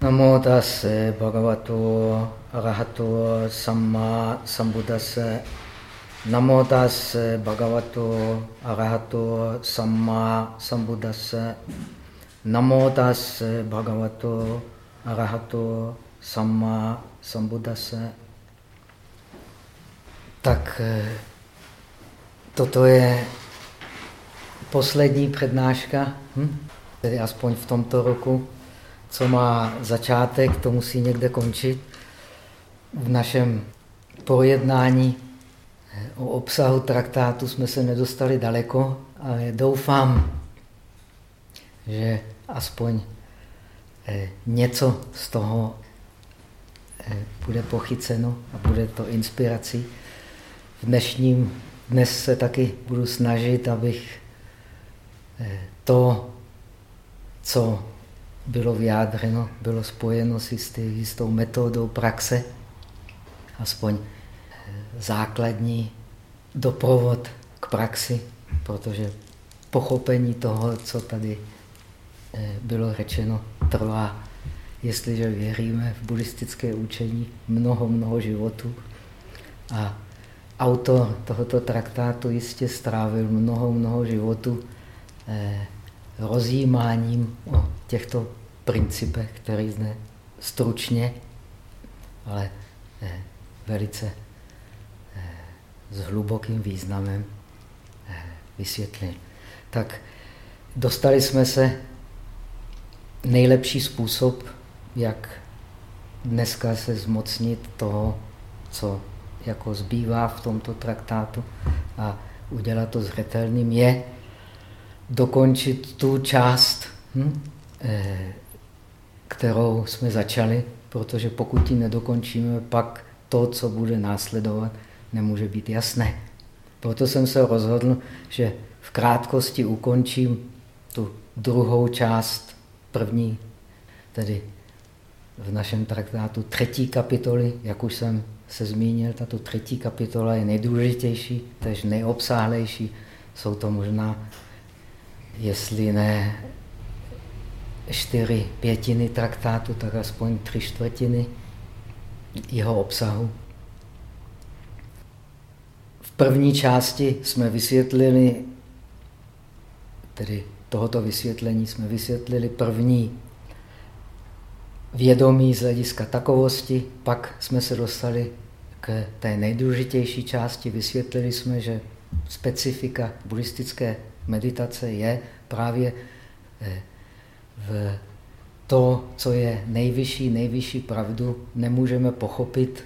Namo tase bhagavato arahato samma sambuddhase. Namo tase bhagavato arahato samma sambuddhase. Namo tase bhagavato arahato samma sambuddhase. Tak eh, toto je poslední přednáška, hm? tedy aspoň v tomto roku co má začátek, to musí někde končit. V našem pojednání o obsahu traktátu jsme se nedostali daleko, ale doufám, že aspoň eh, něco z toho eh, bude pochyceno a bude to inspirací. V dnešním dnes se taky budu snažit, abych eh, to, co bylo vyjádřeno, bylo spojeno s jistou metodou praxe, aspoň eh, základní doprovod k praxi, protože pochopení toho, co tady eh, bylo řečeno, trvá, jestliže věříme v buddhistické učení, mnoho, mnoho životů. A autor tohoto traktátu jistě strávil mnoho, mnoho životů eh, rozjímáním o těchto principech, který zde stručně, ale eh, velice eh, s hlubokým významem eh, vysvětlil. Tak dostali jsme se nejlepší způsob, jak dneska se zmocnit toho, co jako zbývá v tomto traktátu a udělat to zřetelným, je dokončit tu část, hm, kterou jsme začali, protože pokud ji nedokončíme, pak to, co bude následovat, nemůže být jasné. Proto jsem se rozhodl, že v krátkosti ukončím tu druhou část první, tedy v našem traktátu třetí kapitoly, jak už jsem se zmínil, tato třetí kapitola je nejdůležitější, tež nejobsáhlejší. Jsou to možná, jestli ne čtyři pětiny traktátu, tak aspoň tři čtvrtiny jeho obsahu. V první části jsme vysvětlili, tedy tohoto vysvětlení jsme vysvětlili první vědomí z hlediska takovosti, pak jsme se dostali k té nejdůležitější části. Vysvětlili jsme, že specifika buddhistické meditace je právě eh, v to, co je nejvyšší, nejvyšší pravdu, nemůžeme pochopit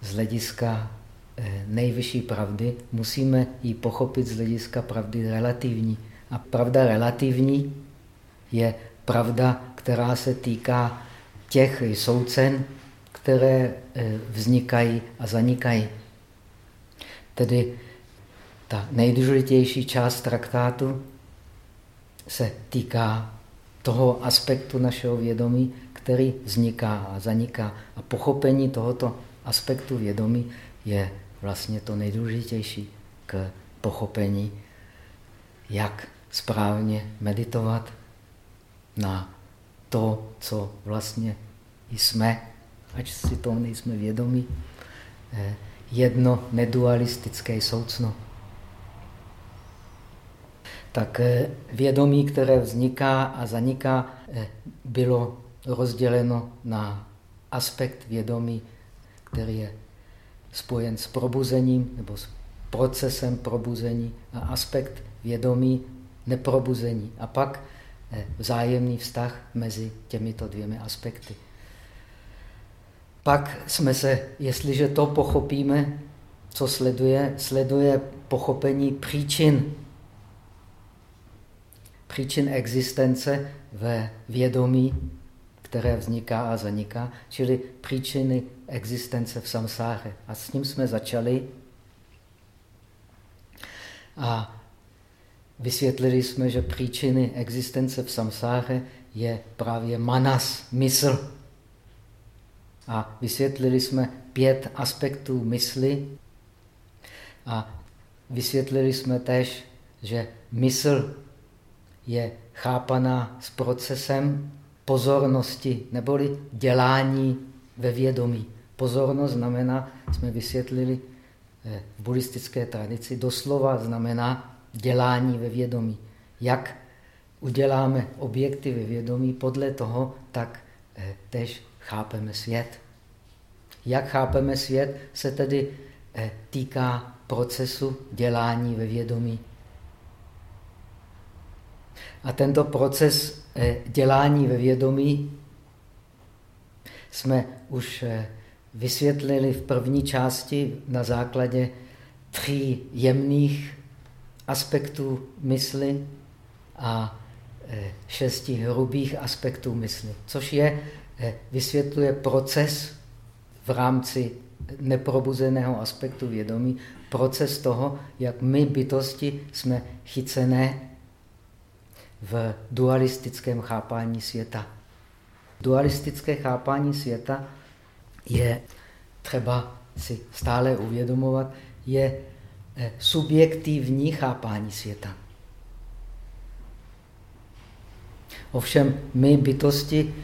z hlediska eh, nejvyšší pravdy, musíme ji pochopit z hlediska pravdy relativní. A pravda relativní je pravda, která se týká těch soucen, které eh, vznikají a zanikají. Tedy ta nejdůležitější část traktátu se týká toho aspektu našeho vědomí, který vzniká a zaniká. A pochopení tohoto aspektu vědomí je vlastně to nejdůležitější k pochopení, jak správně meditovat na to, co vlastně jsme, ať si toho nejsme vědomí, eh, jedno nedualistické soucno tak eh, vědomí, které vzniká a zaniká, eh, bylo rozděleno na aspekt vědomí, který je spojen s probuzením nebo s procesem probuzení a aspekt vědomí neprobuzení. A pak eh, vzájemný vztah mezi těmito dvěmi aspekty. Pak jsme se, jestliže to pochopíme, co sleduje, sleduje pochopení příčin příčin existence ve vědomí, které vzniká a zaniká, čili příčiny existence v samsáře. A s ním jsme začali a vysvětlili jsme, že příčiny existence v samsáře je právě manas, mysl. A vysvětlili jsme pět aspektů mysli a vysvětlili jsme tež, že mysl je chápaná s procesem pozornosti, neboli dělání ve vědomí. Pozornost znamená, jsme vysvětlili eh, v buddhistické tradici, doslova znamená dělání ve vědomí. Jak uděláme objekty ve vědomí, podle toho tak eh, tež chápeme svět. Jak chápeme svět, se tedy eh, týká procesu dělání ve vědomí. A tento proces dělání ve vědomí jsme už vysvětlili v první části na základě tří jemných aspektů mysli a e, šesti hrubých aspektů mysli, což je, vysvětluje proces v rámci neprobuzeného aspektu vědomí, proces toho, jak my bytosti jsme chycené v dualistickém chápání světa. Dualistické chápání světa je třeba si stále uvědomovat, je eh, subjektivní chápání světa. Ovšem my bytosti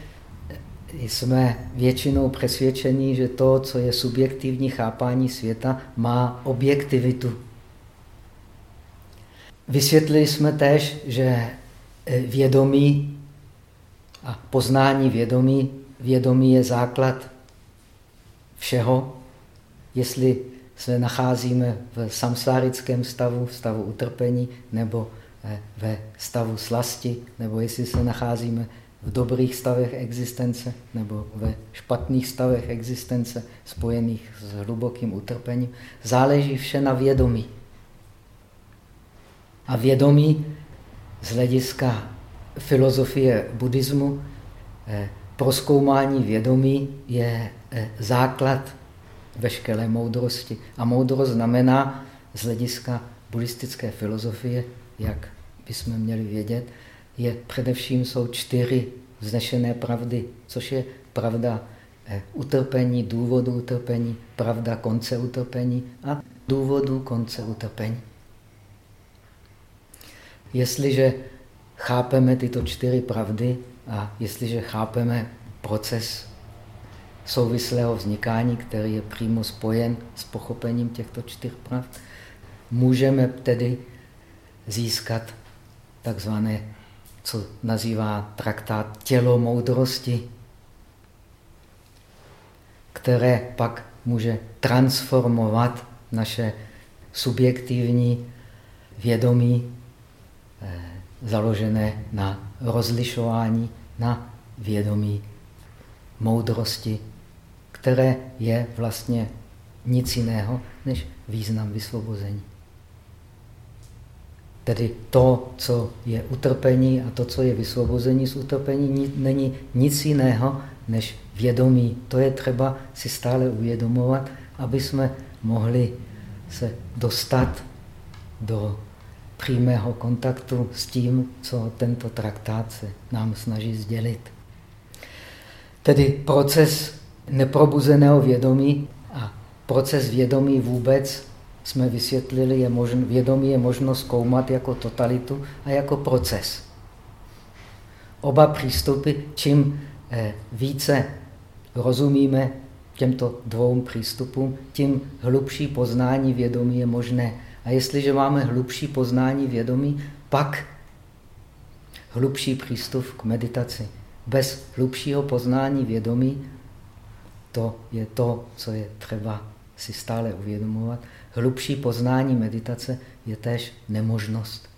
eh, jsme většinou přesvědčení, že to, co je subjektivní chápání světa, má objektivitu. Vysvětlili jsme též, že vědomí a poznání vědomí, vědomí je základ všeho, jestli se nacházíme v samsárickém stavu, v stavu utrpení, nebo eh, ve stavu slasti, nebo jestli se nacházíme v dobrých stavech existence, nebo ve špatných stavech existence, spojených s hlubokým utrpením. Záleží vše na vědomí. A vědomí z hlediska filozofie buddhismu, eh, proskoumání vědomí je Eh, základ veškeré moudrosti. A moudrost znamená z hlediska buddhistické filozofie, jak bychom měli vědět, je především jsou čtyři vznešené pravdy, což je pravda eh, utrpení, důvodu utrpení, pravda konce utrpení a důvodu konce utrpení. Jestliže chápeme tyto čtyři pravdy a jestliže chápeme proces souvislého vznikání, který je přímo spojen s pochopením těchto čtyř pravd, můžeme tedy získat takzvané, co nazývá traktát tělo moudrosti, které pak může transformovat naše subjektivní vědomí založené na rozlišování, na vědomí moudrosti které je vlastně nic jiného než význam vysvobození. Tedy to, co je utrpení a to, co je vysvobození z utrpení, není nic jiného než vědomí. To je třeba si stále uvědomovat, aby jsme mohli se dostat do přímého kontaktu s tím, co tento traktát se nám snaží sdělit. Tedy proces neprobuzeného vědomí a proces vědomí vůbec jsme vysvětlili, je možno, vědomí je možno zkoumat jako totalitu a jako proces. Oba přístupy, čím eh, více rozumíme těmto dvou přístupům, tím hlubší poznání vědomí je možné. A jestliže máme hlubší poznání vědomí, pak hlubší přístup k meditaci. Bez hlubšího poznání vědomí to je to, co je třeba si stále uvědomovat. Hlubší poznání meditace je též nemožnost.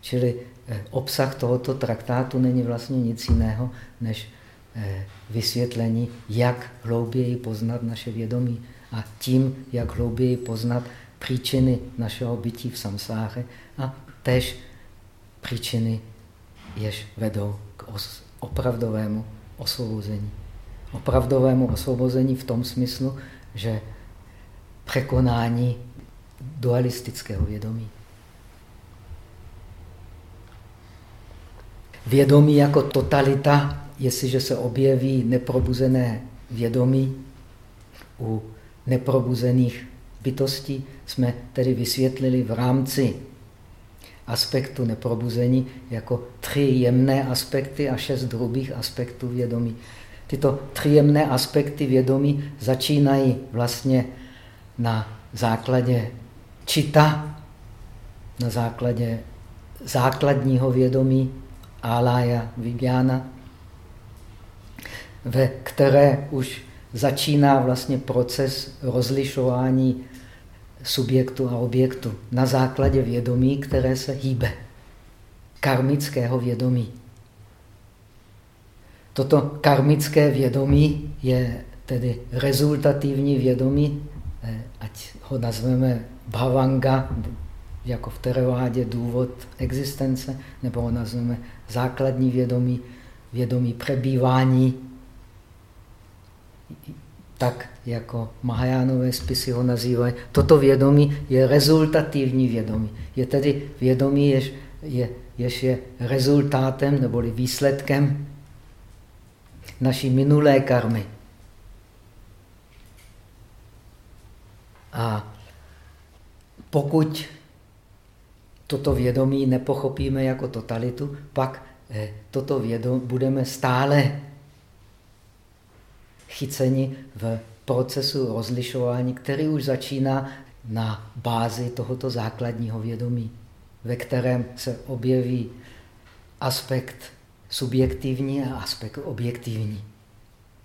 Čili eh, obsah tohoto traktátu není vlastně nic jiného, než eh, vysvětlení, jak hlouběji poznat naše vědomí a tím, jak hlouběji poznat příčiny našeho bytí v samsáře a též příčiny, jež vedou k opravdovému osvobození opravdovému osvobození v tom smyslu, že překonání dualistického vědomí. Vědomí jako totalita, jestliže se objeví neprobuzené vědomí u neprobuzených bytostí, jsme tedy vysvětlili v rámci aspektů neprobuzení jako tři jemné aspekty a šest hrubých aspektů vědomí. Tyto tři jemné aspekty vědomí začínají vlastně na základě čita, na základě základního vědomí, alaya, vigyana, ve které už začíná vlastně proces rozlišování subjektu a objektu na základě vědomí, které se hýbe. Karmického vědomí. Toto karmické vědomí je tedy rezultativní vědomí, eh, ať ho nazveme bhavanga, jako v Terevádě důvod existence, nebo ho nazveme základní vědomí, vědomí přebývání, tak jako Mahajánové spisy ho nazývají. Toto vědomí je rezultativní vědomí. Je tedy vědomí, jež je, jež je rezultátem neboli výsledkem naší minulé karmy. A pokud toto vědomí nepochopíme jako totalitu, pak eh, toto vědomí budeme stále chyceni v procesu rozlišování, který už začíná na bázi tohoto základního vědomí, ve kterém se objeví aspekt subjektivní a aspekt objektivní.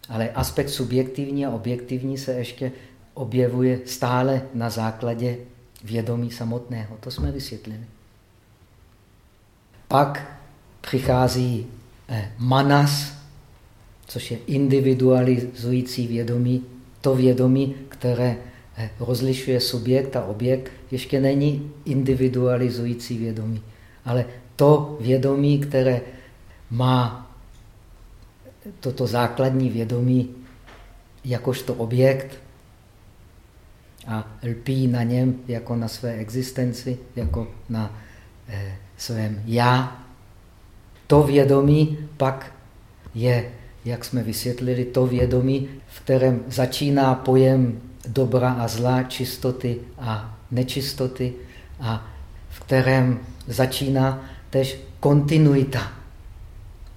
Ale aspekt subjektivní a objektivní se ještě objevuje stále na základě vědomí samotného. To jsme vysvětlili. Pak přichází eh, manas, což je individualizující vědomí. To vědomí, které eh, rozlišuje subjekt a objekt, ještě není individualizující vědomí. Ale to vědomí, které má toto základní vědomí jakožto objekt a lpí na něm jako na své existenci, jako na eh, svém já. To vědomí pak je, jak jsme vysvětlili, to vědomí, v kterém začíná pojem dobra a zla, čistoty a nečistoty a v kterém začíná tež kontinuita.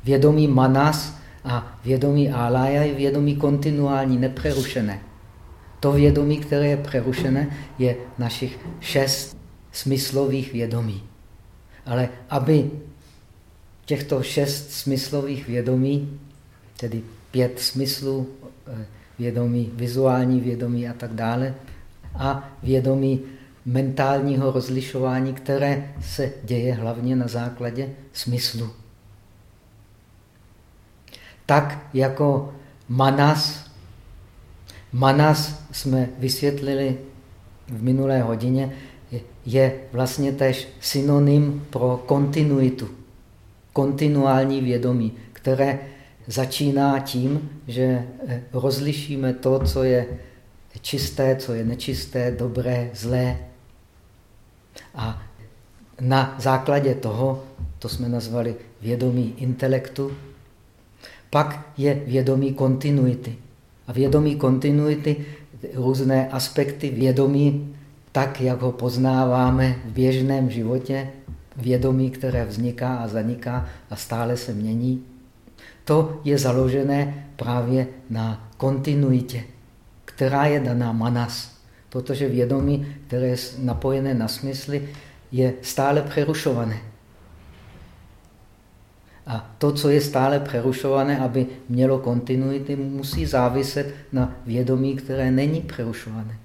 Vědomí manas a vědomí alaya je vědomí kontinuální, nepřerušené. To vědomí, které je přerušené, je našich šest smyslových vědomí. Ale aby těchto šest smyslových vědomí, tedy pět smyslů, eh, vědomí, vizuální vědomí a tak dále, a vědomí mentálního rozlišování, které se děje hlavně na základě smyslu. Tak jako manas, manas jsme vysvětlili v minulé hodině, je vlastně tež synonym pro kontinuitu, kontinuální vědomí, které začíná tím, že eh, rozlišíme to, co je čisté, co je nečisté, dobré, zlé. A na základě toho, to jsme nazvali vědomí intelektu, pak je vědomí kontinuity. A vědomí kontinuity, různé aspekty vědomí tak, jak ho poznáváme v běžném životě, vědomí, které vzniká a zaniká a stále se mění, to je založené právě na kontinuitě, která je daná manas. Protože vědomí, které je napojené na smysly, je stále přerušované. A to, co je stále přerušované, aby mělo kontinuity, musí záviset na vědomí, které není přerušované.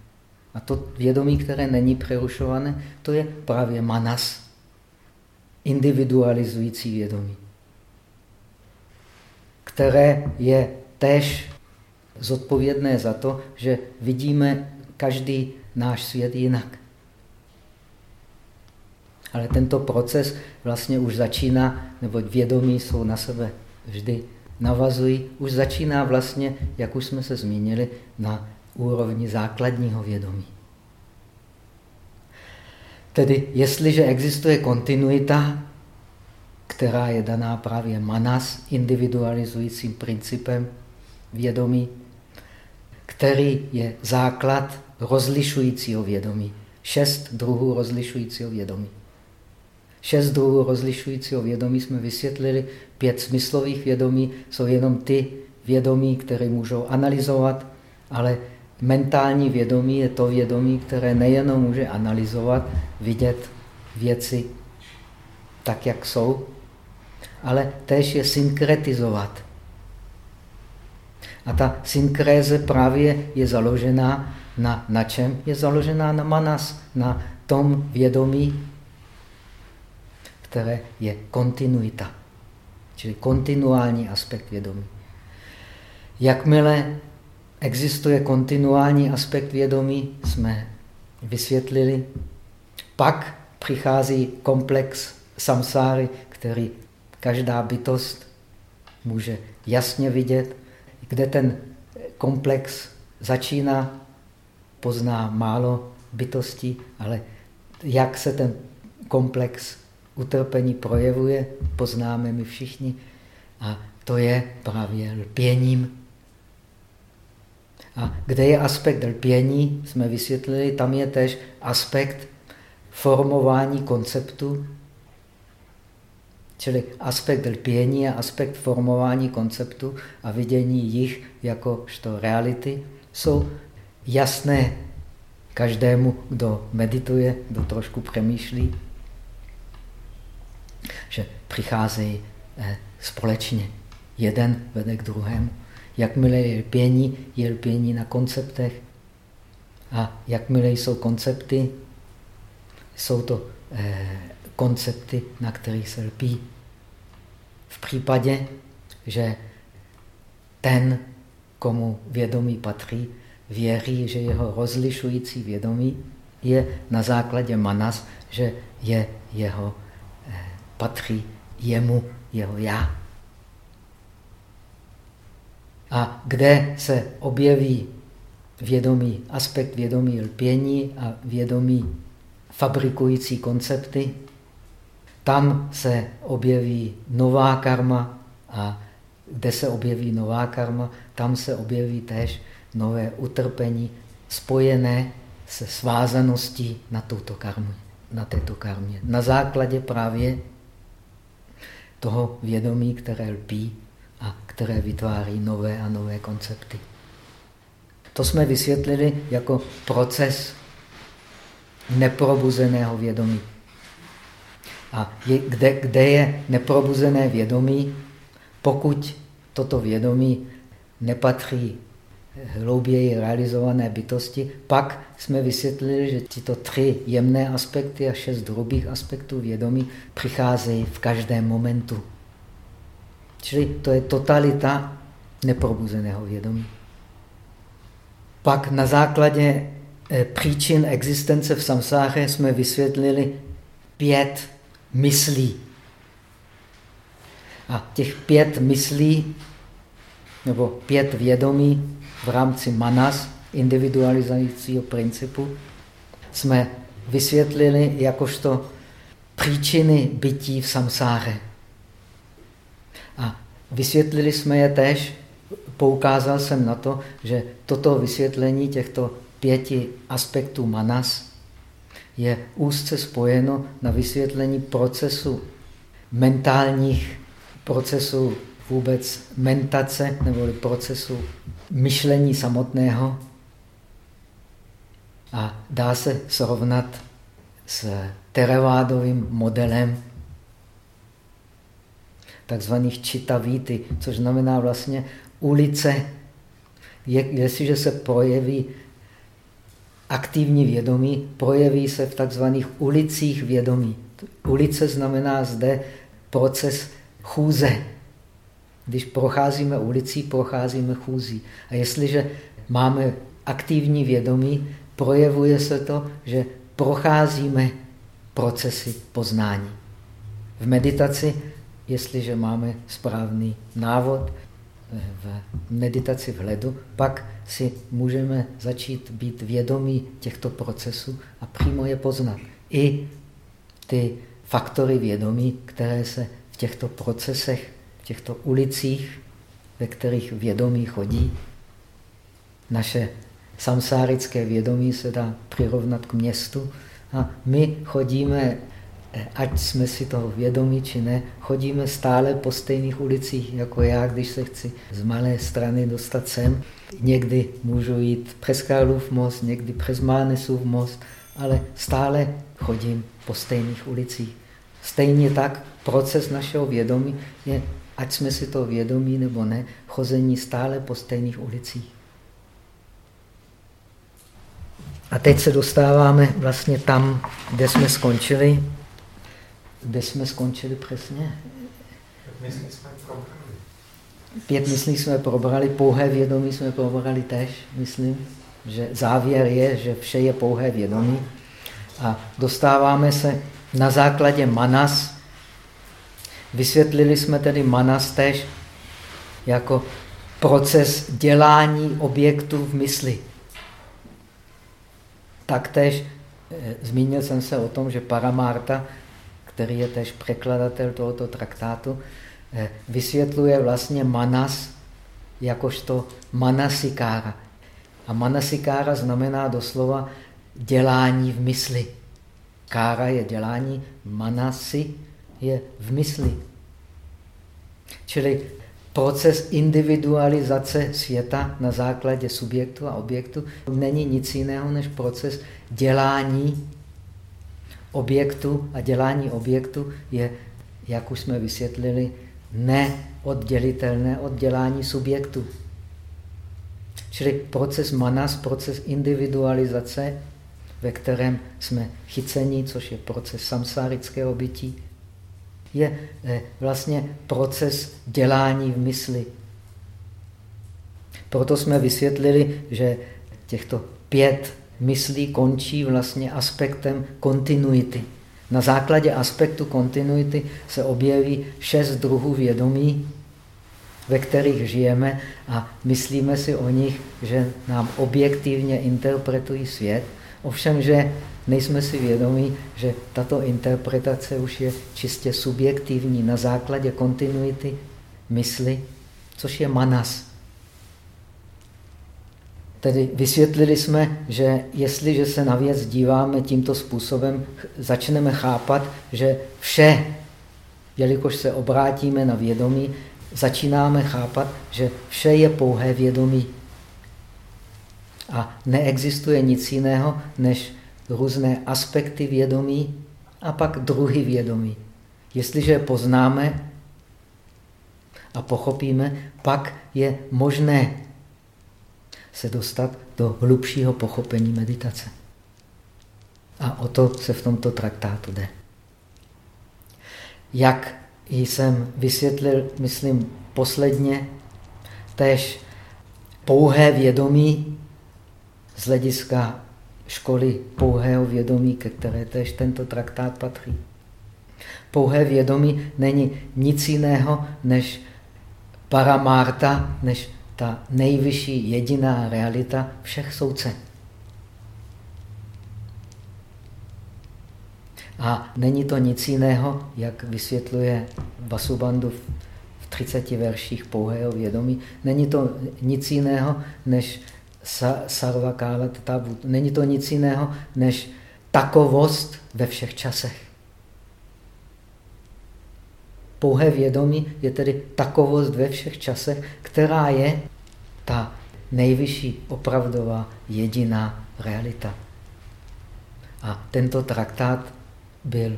A to vědomí, které není přerušované, to je právě manas, individualizující vědomí, které je též zodpovědné za to, že vidíme každý náš svět jinak. Ale tento proces vlastně už začíná, nebo vědomí jsou na sebe vždy navazují, už začíná vlastně, jak už jsme se zmínili, na úrovni základního vědomí. Tedy jestliže existuje kontinuita, která je daná právě manas, individualizujícím principem vědomí, který je základ rozlišujícího vědomí. Šest druhů rozlišujícího vědomí. Šest druhů rozlišujícího vědomí jsme vysvětlili. Pět smyslových vědomí jsou jenom ty vědomí, které můžou analyzovat, ale mentální vědomí je to vědomí, které nejenom může analyzovat, vidět věci tak, jak jsou, ale též je synkretizovat. A ta synkréze právě je založená na, na čem? Je založená na manas, na tom vědomí, které je kontinuita, čili kontinuální aspekt vědomí. Jakmile existuje kontinuální aspekt vědomí, jsme vysvětlili, pak přichází komplex samsáry, který každá bytost může jasně vidět, kde ten komplex začíná, pozná málo bytostí, ale jak se ten komplex utrpení projevuje, poznáme my všichni. A to je právě lpěním. A kde je aspekt lpění, jsme vysvětlili, tam je tež aspekt formování konceptu, čili aspekt lpění a aspekt formování konceptu a vidění jich jakožto reality jsou jasné každému, kdo medituje, kdo trošku přemýšlí že přicházejí eh, společně. Jeden vede k druhému. Jakmile je lpění, je lpění na konceptech. A jakmile jsou koncepty, jsou to eh, koncepty, na kterých se lpí. V případě, že ten, komu vědomí patří, věří, že jeho rozlišující vědomí je na základě manas, že je jeho patří jemu, jeho já. A kde se objeví vědomí, aspekt vědomí lpění a vědomí fabrikující koncepty, tam se objeví nová karma a kde se objeví nová karma, tam se objeví též nové utrpení spojené se svázaností na tuto karmu, na této karmě. Na základě právě toho vědomí, které lpí a které vytváří nové a nové koncepty. To jsme vysvětlili jako proces neprobuzeného vědomí. A je, kde, kde je neprobuzené vědomí, pokud toto vědomí nepatří hlouběji realizované bytosti, pak jsme vysvětlili, že tyto tři jemné aspekty a šest hrubých aspektů vědomí přicházejí v každém momentu. Čili to je totalita neprobuzeného vědomí. Pak na základě eh, příčin existence v samsáře jsme vysvětlili pět myslí. A těch pět myslí, nebo pět vědomí, v rámci manas, individualizujícího principu, jsme vysvětlili jakožto příčiny bytí v samsáře. A vysvětlili jsme je tež, poukázal jsem na to, že toto vysvětlení těchto pěti aspektů manas je úzce spojeno na vysvětlení procesu mentálních procesů vůbec mentace nebo procesu myšlení samotného a dá se srovnat s teravádovým modelem takzvaných čitavíty, což znamená vlastně ulice. Jestliže se projeví aktivní vědomí, projeví se v takzvaných ulicích vědomí. Ulice znamená zde proces chůze. Když procházíme ulicí, procházíme chůzí. A jestliže máme aktivní vědomí, projevuje se to, že procházíme procesy poznání. V meditaci, jestliže máme správný návod, v meditaci v hledu, pak si můžeme začít být vědomí těchto procesů a přímo je poznat. I ty faktory vědomí, které se v těchto procesech těchto ulicích, ve kterých vědomí chodí. Naše samsárické vědomí se dá přirovnat k městu a my chodíme ať jsme si toho vědomí či ne, chodíme stále po stejných ulicích, jako já, když se chci z malé strany dostat sem. Někdy můžu jít přes Karlův most, někdy přes Mánesův most, ale stále chodím po stejných ulicích. Stejně tak proces našeho vědomí je, ať jsme si to vědomí nebo ne, chození stále po stejných ulicích. A teď se dostáváme vlastně tam, kde jsme skončili. Kde jsme skončili přesně? Pět myslí jsme probrali, pouhé vědomí jsme probrali tež, myslím, že závěr je, že vše je pouhé vědomí. A dostáváme se na základě manas. Vysvětlili jsme tedy manas tež jako proces dělání objektů v mysli. Taktéž eh, zmínil jsem se o tom, že Paramarta, který je tež překladatel tohoto traktátu, eh, vysvětluje vlastně manas jakožto manasikára. A manasikára znamená doslova dělání v mysli. Kára je dělání, manasi je v mysli. Čili proces individualizace světa na základě subjektu a objektu není nic jiného než proces dělání objektu a dělání objektu je, jak už jsme vysvětlili, neoddělitelné od dělání subjektu. Čili proces manas, proces individualizace, ve kterém jsme chyceni, což je proces samsárického bytí, je eh, vlastně proces dělání v mysli. Proto jsme vysvětlili, že těchto pět myslí končí vlastně aspektem kontinuity. Na základě aspektu kontinuity se objeví šest druhů vědomí, ve kterých žijeme a myslíme si o nich, že nám objektivně interpretují svět. Ovšem, že nejsme si vědomí, že tato interpretace už je čistě subjektivní na základě kontinuity mysli, což je manas. Tedy vysvětlili jsme, že jestliže se na věc díváme tímto způsobem, začneme chápat, že vše, jelikož se obrátíme na vědomí, začínáme chápat, že vše je pouhé vědomí. A neexistuje nic jiného, než různé aspekty vědomí a pak druhy vědomí. Jestliže je poznáme a pochopíme, pak je možné se dostat do hlubšího pochopení meditace. A o to se v tomto traktátu jde. Jak jsem vysvětlil, myslím, posledně, tež pouhé vědomí z hlediska školy pouhého vědomí, ke které tež tento traktát patří. Pouhé vědomí není nic jiného než paramárta, než ta nejvyšší jediná realita všech souce. A není to nic jiného, jak vysvětluje Vasubandhu v 30 verších pouhého vědomí, není to nic jiného, než sarvakála tabu. Není to nic jiného, než takovost ve všech časech. Pouhé vědomí je tedy takovost ve všech časech, která je ta nejvyšší opravdová jediná realita. A tento traktát byl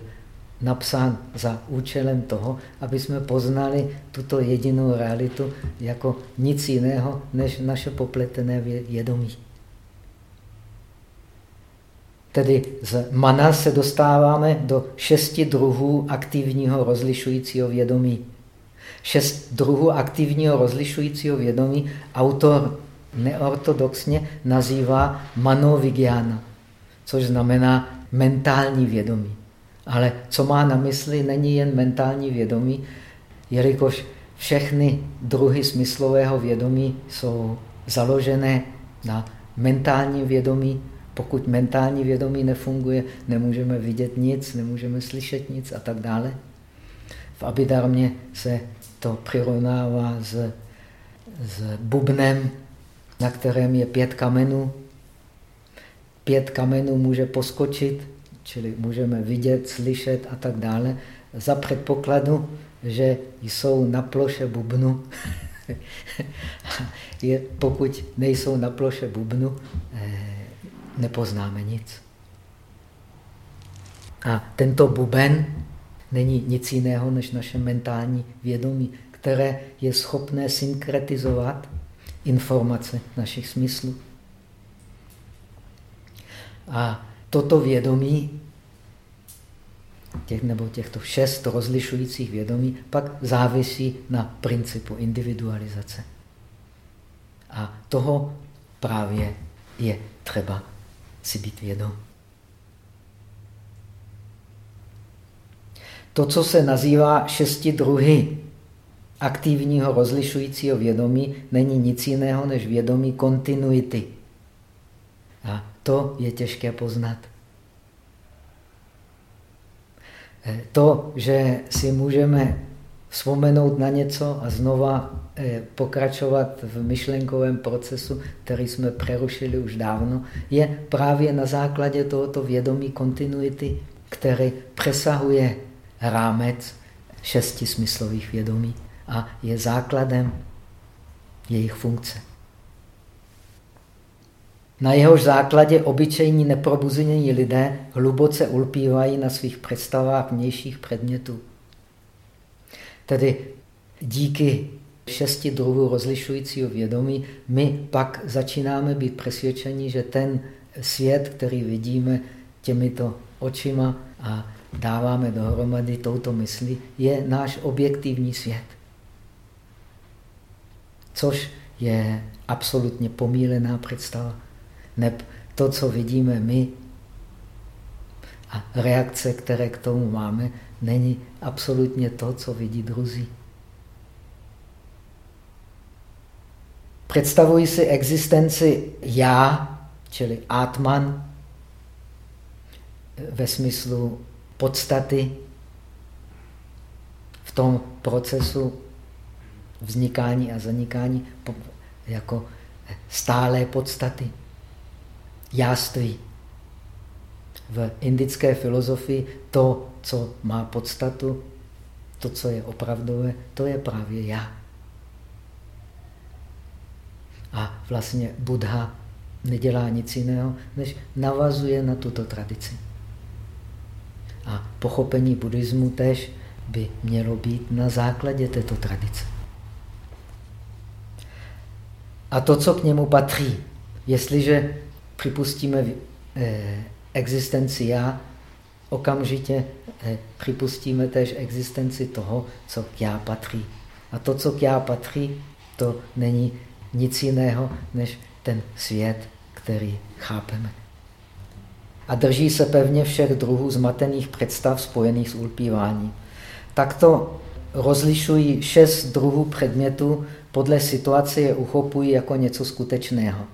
napsán za účelem toho, aby jsme poznali tuto jedinou realitu jako nic jiného než naše popletené vědomí. Tedy z mana se dostáváme do šesti druhů aktivního rozlišujícího vědomí. Šest druhů aktivního rozlišujícího vědomí autor neortodoxně nazývá manovigiana, což znamená mentální vědomí. Ale co má na mysli, není jen mentální vědomí, jelikož všechny druhy smyslového vědomí jsou založené na mentálním vědomí. Pokud mentální vědomí nefunguje, nemůžeme vidět nic, nemůžeme slyšet nic a tak dále. V Abidarmě se to přirovnává s, s bubnem, na kterém je pět kamenů. Pět kamenů může poskočit, čili můžeme vidět, slyšet a tak dále, za předpokladu, že jsou na ploše bubnu. je, pokud nejsou na ploše bubnu, eh, nepoznáme nic. A tento buben není nic jiného než naše mentální vědomí, které je schopné synkretizovat informace našich smyslů. A toto vědomí, těch, nebo těchto šest rozlišujících vědomí, pak závisí na principu individualizace. A toho právě je třeba si být vědom. To, co se nazývá šesti druhy aktivního rozlišujícího vědomí, není nic jiného než vědomí kontinuity. A to je těžké poznat. Eh, to, že si můžeme vzpomenout na něco a znova eh, pokračovat v myšlenkovém procesu, který jsme přerušili už dávno, je právě na základě tohoto vědomí kontinuity, který přesahuje rámec šesti smyslových vědomí a je základem jejich funkce. Na jehož základě obyčejní neprobuzení lidé hluboce ulpívají na svých představách vnějších předmětů. Tedy díky šesti druhů rozlišujícího vědomí my pak začínáme být přesvědčeni, že ten svět, který vidíme těmito očima a dáváme dohromady touto myslí, je náš objektivní svět. Což je absolutně pomílená představa. Neb to, co vidíme my a reakce, které k tomu máme, není absolutně to, co vidí druzí. Představuji si existenci já, čili Atman, ve smyslu podstaty v tom procesu vznikání a zanikání jako stálé podstaty jáství. V indické filozofii to, co má podstatu, to, co je opravdové, to je právě já. A vlastně Buddha nedělá nic jiného, než navazuje na tuto tradici. A pochopení buddhismu tež by mělo být na základě této tradice. A to, co k němu patří, jestliže připustíme eh, existenci já, okamžitě eh, připustíme též existenci toho, co k já patří. A to, co k já patří, to není nic jiného, než ten svět, který chápeme. A drží se pevně všech druhů zmatených představ spojených s ulpíváním. Takto rozlišují šest druhů předmětů, podle situace je uchopují jako něco skutečného.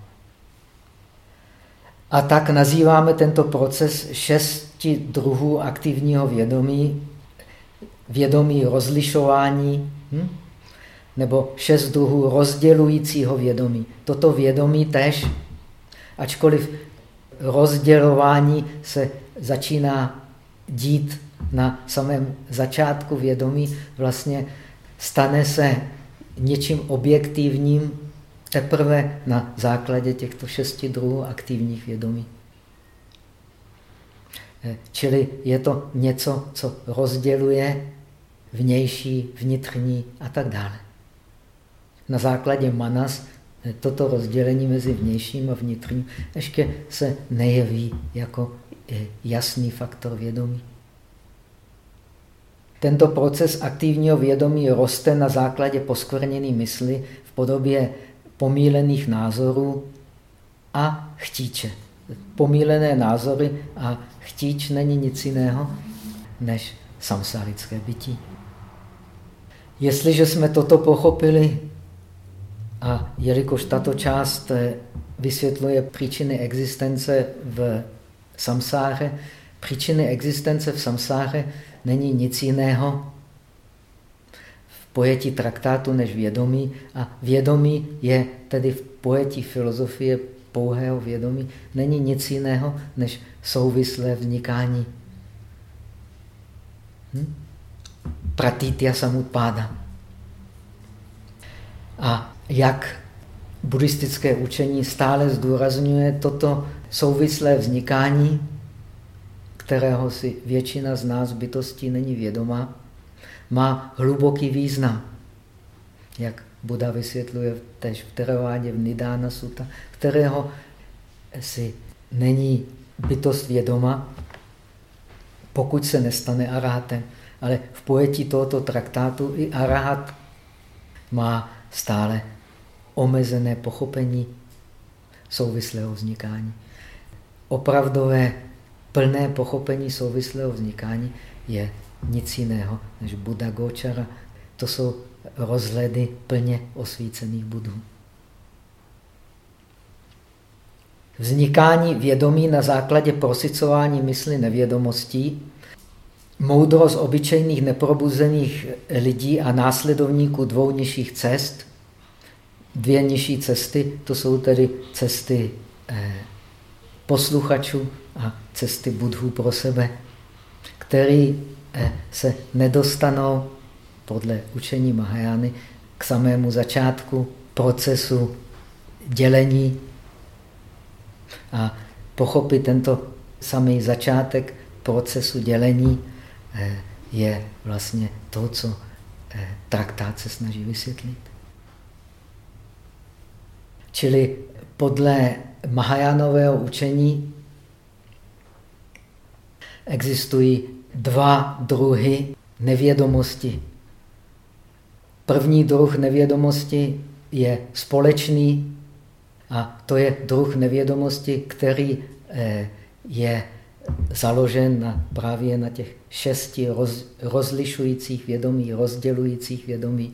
A tak nazýváme tento proces šesti druhů aktivního vědomí, vědomí rozlišování, hm? nebo šest druhů rozdělujícího vědomí. Toto vědomí tež, ačkoliv rozdělování se začíná dít na samém začátku vědomí, vlastně stane se něčím objektivním teprve na základě těchto šesti druhů aktivních vědomí. Eh, čili je to něco, co rozděluje vnější, vnitřní a tak dále. Na základě manas eh, toto rozdělení mezi vnějším a vnitřním ještě se nejeví jako eh, jasný faktor vědomí. Tento proces aktivního vědomí roste na základě poskvrněné mysli v podobě pomílených názorů a chtíče. Pomílené názory a chtíč není nic jiného než samsárické bytí. Jestliže jsme toto pochopili, a jelikož tato část eh, vysvětluje příčiny existence v samsáře, příčiny existence v samsáře není nic jiného pojetí traktátu než vědomí a vědomí je tedy v pojetí filozofie pouhého vědomí není nic jiného než souvislé vznikání. Hm? Pratitya samutpáda. A jak buddhistické učení stále zdůrazňuje toto souvislé vznikání, kterého si většina z nás bytostí není vědomá, má hluboký význam. Jak Buda vysvětluje tež v Teravádě, v Nidána Suta, kterého si není bytost vědoma, pokud se nestane arátem. Ale v pojetí tohoto traktátu i arahat má stále omezené pochopení souvislého vznikání. Opravdové plné pochopení souvislého vznikání je nic jiného než Buddha Gočara. To jsou rozhledy plně osvícených budů. Vznikání vědomí na základě prosicování mysli nevědomostí, moudrost obyčejných neprobuzených lidí a následovníků dvou nižších cest, dvě nižší cesty, to jsou tedy cesty eh, posluchačů a cesty budhů pro sebe, který eh, se nedostanou podle učení Mahajány k samému začátku procesu dělení a pochopit tento samý začátek procesu dělení eh, je vlastně to, co eh, traktát se snaží vysvětlit. Čili podle Mahajánového učení existují dva druhy nevědomosti. První druh nevědomosti je společný a to je druh nevědomosti, který eh, je založen na, právě na těch šesti roz, rozlišujících vědomí, rozdělujících vědomí.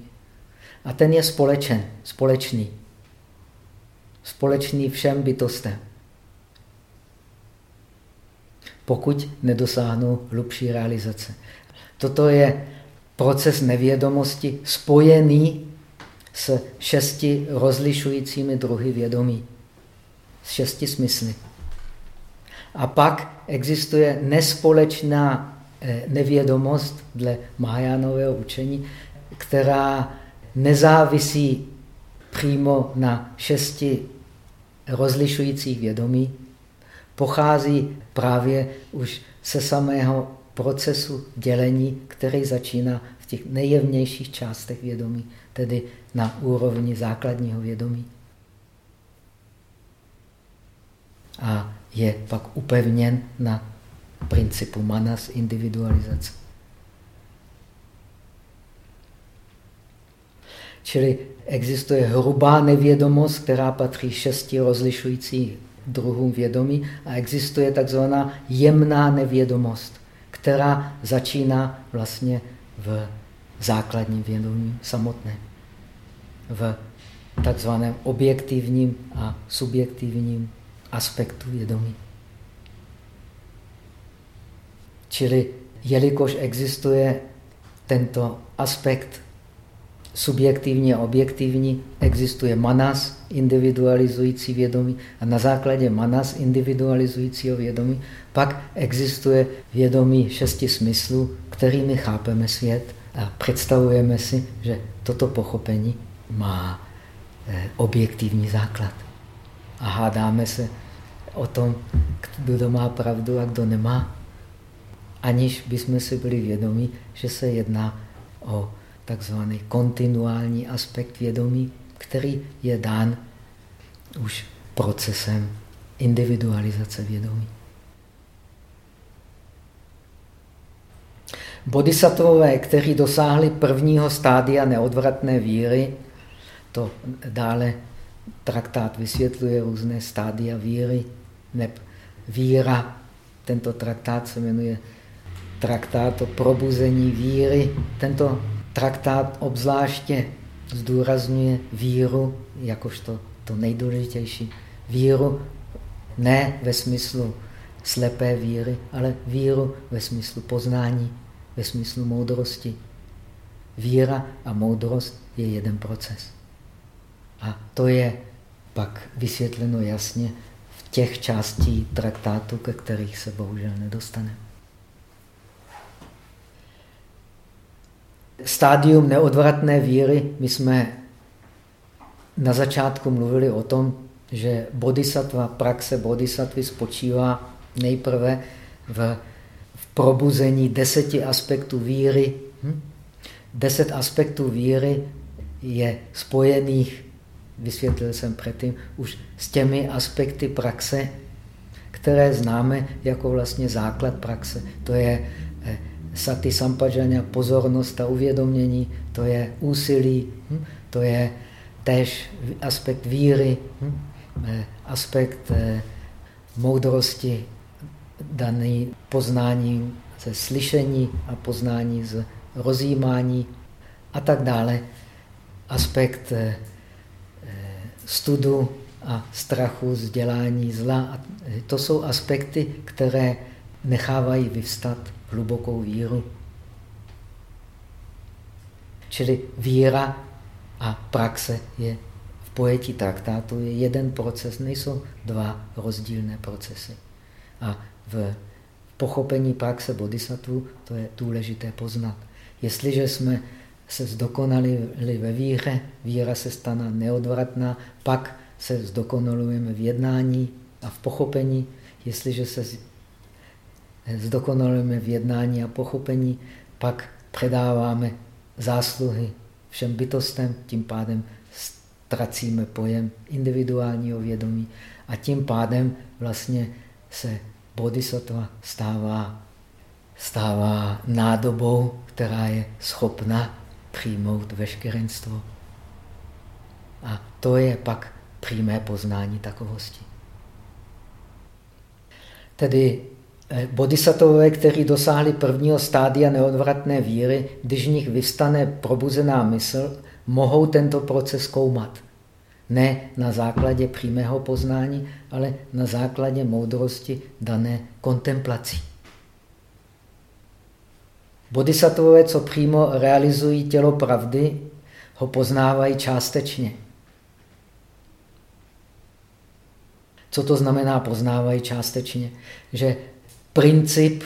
A ten je společen, společný. Společný všem bytostem. Pokud nedosáhnou hlubší realizace. Toto je proces nevědomosti spojený s šesti rozlišujícími druhy vědomí, s šesti smysly. A pak existuje nespolečná eh, nevědomost dle Mahajánového učení, která nezávisí přímo na šesti rozlišujících vědomí, pochází právě už se samého procesu dělení, který začíná v těch nejjevnějších částech vědomí, tedy na úrovni základního vědomí. A je pak upevněn na principu manas individualizace. Čili existuje hrubá nevědomost, která patří šesti rozlišující druhům vědomí a existuje takzvaná jemná nevědomost, která začíná vlastně v základním vědomí samotném, v takzvaném objektivním a subjektivním aspektu vědomí. Čili jelikož existuje tento aspekt subjektivní a objektivní, existuje manas, individualizující vědomí a na základě manas, individualizujícího vědomí, pak existuje vědomí šesti smyslů, kterými chápeme svět a představujeme si, že toto pochopení má eh, objektivní základ. A hádáme se o tom, kdo má pravdu a kdo nemá, aniž bychom si byli vědomí, že se jedná o takzvaný kontinuální aspekt vědomí, který je dán už procesem individualizace vědomí. Bodhisattvové, kteří dosáhli prvního stádia neodvratné víry, to dále traktát vysvětluje různé stádia víry, neb víra. Tento traktát se jmenuje traktát o probuzení víry. Tento traktát obzvláště zdůrazňuje víru jakožto to nejdůležitější. Víru ne ve smyslu slepé víry, ale víru ve smyslu poznání, ve smyslu moudrosti. Víra a moudrost je jeden proces. A to je pak vysvětleno jasně v těch částí traktátu, ke kterých se bohužel nedostaneme. Stádium neodvratné víry, my jsme na začátku mluvili o tom, že bodhisattva, praxe bodhisattvy spočívá nejprve v, v probuzení deseti aspektů víry. Hm? Deset aspektů víry je spojených, vysvětlil jsem předtím, už s těmi aspekty praxe, které známe jako vlastně základ praxe. To je eh, sati sampažania, pozornost a uvědomění, to je úsilí, hm? to je též aspekt víry, hm? Eh, aspekt eh, moudrosti daný poznáním ze slyšení a poznání z rozjímání a tak dále. Aspekt studu a strachu, vzdělání, zla. To jsou aspekty, které nechávají vyvstat hlubokou víru. Čili víra a praxe je v pojetí traktátu je jeden proces, nejsou dva rozdílné procesy. A v pochopení praxe bodhisattva to je důležité poznat. Jestliže jsme se zdokonalili ve víře, víra se stane neodvratná, pak se zdokonalujeme v jednání a v pochopení. Jestliže se zdokonalujeme v jednání a pochopení, pak předáváme zásluhy všem bytostem, tím pádem ztracíme pojem individuálního vědomí a tím pádem vlastně se bodhisattva stává, stává nádobou, která je schopna přijmout veškerenstvo. A to je pak přímé poznání takovosti. Tedy Eh, bodhisattvové, kteří dosáhli prvního stádia neodvratné víry, když v nich vyvstane probuzená mysl, mohou tento proces zkoumat. Ne na základě přímého poznání, ale na základě moudrosti dané kontemplací. Bodhisattvové, co přímo realizují tělo pravdy, ho poznávají částečně. Co to znamená poznávají částečně? Že princip,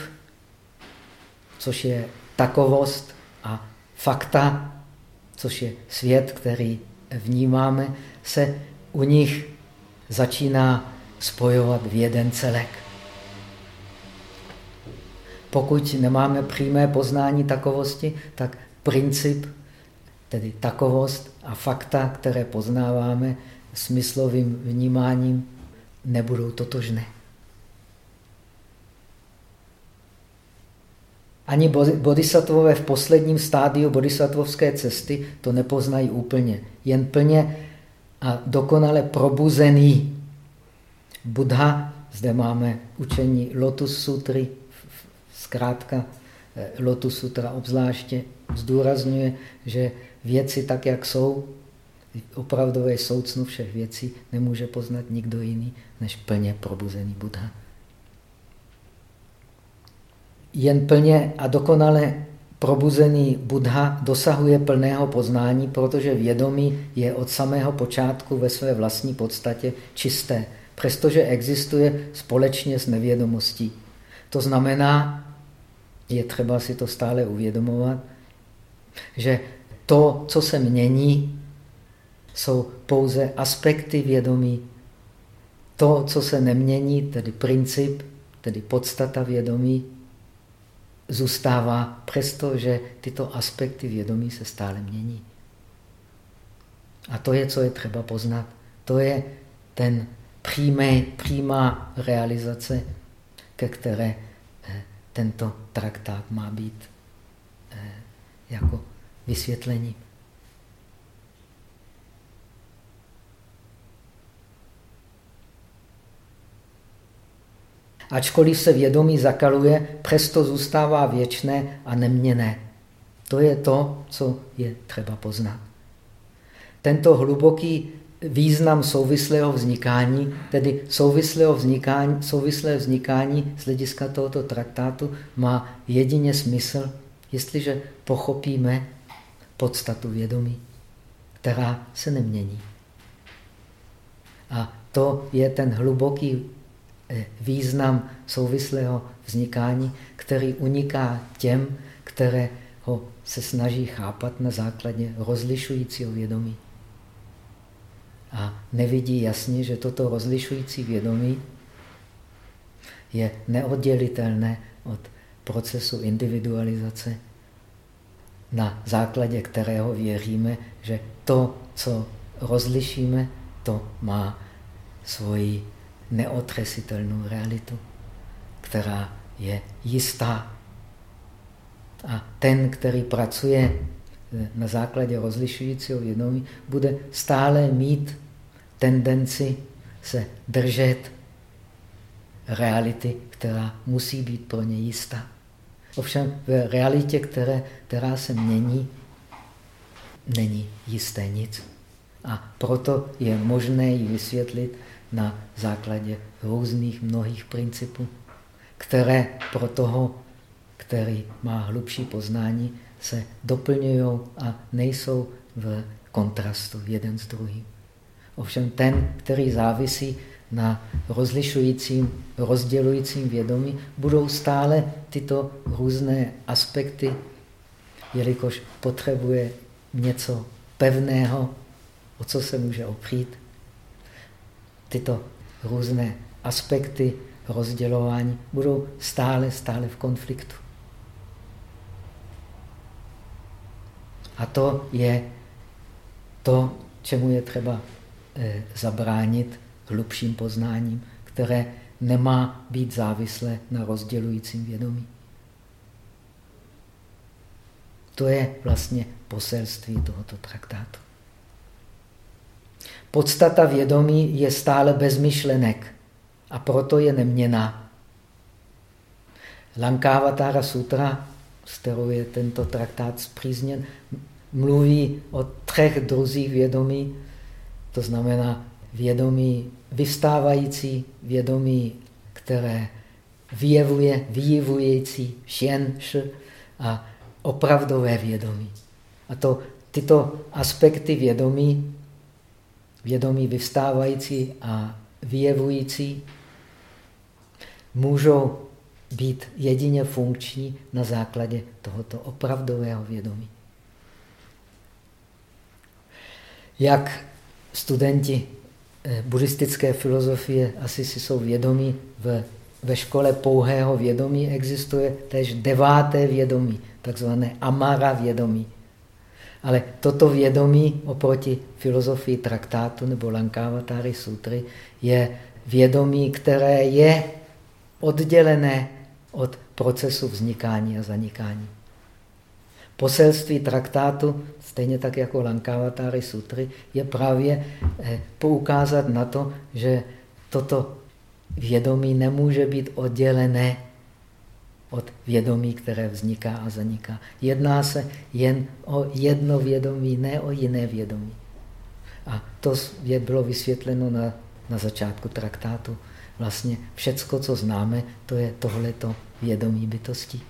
což je takovost a fakta, což je svět, který vnímáme, se u nich začíná spojovat v jeden celek. Pokud nemáme přímé poznání takovosti, tak princip, tedy takovost a fakta, které poznáváme smyslovým vnímáním, nebudou totožné. Ani bodhisattvové v posledním stádiu bodhisattvovské cesty to nepoznají úplně. Jen plně a dokonale probuzený Buddha, zde máme učení Lotus Sutry, zkrátka eh, Lotus Sutra obzvláště zdůrazňuje, že věci tak, jak jsou, opravdové soucnu všech věcí nemůže poznat nikdo jiný, než plně probuzený Buddha jen plně a dokonale probuzený Buddha dosahuje plného poznání, protože vědomí je od samého počátku ve své vlastní podstatě čisté, přestože existuje společně s nevědomostí. To znamená, je třeba si to stále uvědomovat, že to, co se mění, jsou pouze aspekty vědomí. To, co se nemění, tedy princip, tedy podstata vědomí, zůstává, přestože tyto aspekty vědomí se stále mění. A to je, co je třeba poznat. To je ten přímé, přímá realizace, ke které tento traktát má být eh, jako vysvětlení. Ačkoliv se vědomí zakaluje, přesto zůstává věčné a neměné. To je to, co je třeba poznat. Tento hluboký význam souvislého vznikání, tedy souvislého vznikání, souvislé vznikání z hlediska tohoto traktátu má jedině smysl, jestliže pochopíme podstatu vědomí, která se nemění. A to je ten hluboký eh, význam souvislého vznikání, který uniká těm, které ho se snaží chápat na základě rozlišujícího vědomí. A nevidí jasně, že toto rozlišující vědomí je neoddělitelné od procesu individualizace, na základě kterého věříme, že to, co rozlišíme, to má svoji neotřesitelnou realitu, která je jistá. A ten, který pracuje na základě rozlišujícího vědomí, bude stále mít tendenci se držet reality, která musí být pro ně jistá. Ovšem v realitě, které, která se mění, není jisté nic. A proto je možné ji vysvětlit na základě různých mnohých principů, které pro toho, který má hlubší poznání, se doplňují a nejsou v kontrastu jeden s druhým. Ovšem ten, který závisí na rozlišujícím, rozdělujícím vědomí, budou stále tyto různé aspekty, jelikož potřebuje něco pevného, o co se může opřít. Tyto různé aspekty rozdělování budou stále, stále v konfliktu. A to je to, čemu je třeba zabránit hlubším poznáním, které nemá být závislé na rozdělujícím vědomí. To je vlastně poselství tohoto traktátu. Podstata vědomí je stále bez myšlenek a proto je neměná. Lankavatara Sutra, s kterou je tento traktát zpřízněn, mluví o třech druzích vědomí, to znamená vědomí vystávající, vědomí, které vyjevuje, vyjevující, šen, š, a opravdové vědomí. A to, tyto aspekty vědomí, vědomí vystávající a vyjevující, můžou být jedině funkční na základě tohoto opravdového vědomí. Jak studenti eh, buddhistické filozofie asi si jsou vědomí, v, ve škole pouhého vědomí existuje tež deváté vědomí, takzvané amara vědomí. Ale toto vědomí oproti filozofii traktátu nebo Lankavatary sutry je vědomí, které je oddělené od procesu vznikání a zanikání. Poselství traktátu, stejně tak jako Lankavatary sutry, je právě eh, poukázat na to, že toto vědomí nemůže být oddělené od vědomí, které vzniká a zaniká. Jedná se jen o jedno vědomí, ne o jiné vědomí. A to je bylo vysvětleno na, na začátku traktátu. Vlastně všecko, co známe, to je tohleto vědomí bytosti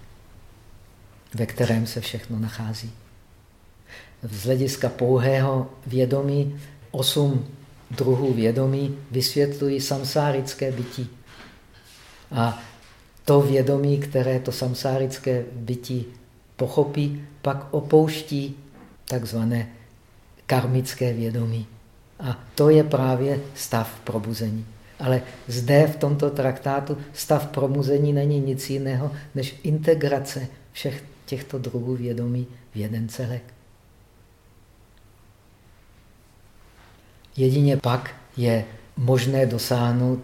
ve kterém se všechno nachází. Z hlediska pouhého vědomí osm druhů vědomí vysvětlují samsárické bytí. A to vědomí, které to samsárické bytí pochopí, pak opouští takzvané karmické vědomí. A to je právě stav probuzení. Ale zde v tomto traktátu stav probuzení není nic jiného než integrace všech těchto druhů vědomí v jeden celek. Jedině pak je možné dosáhnout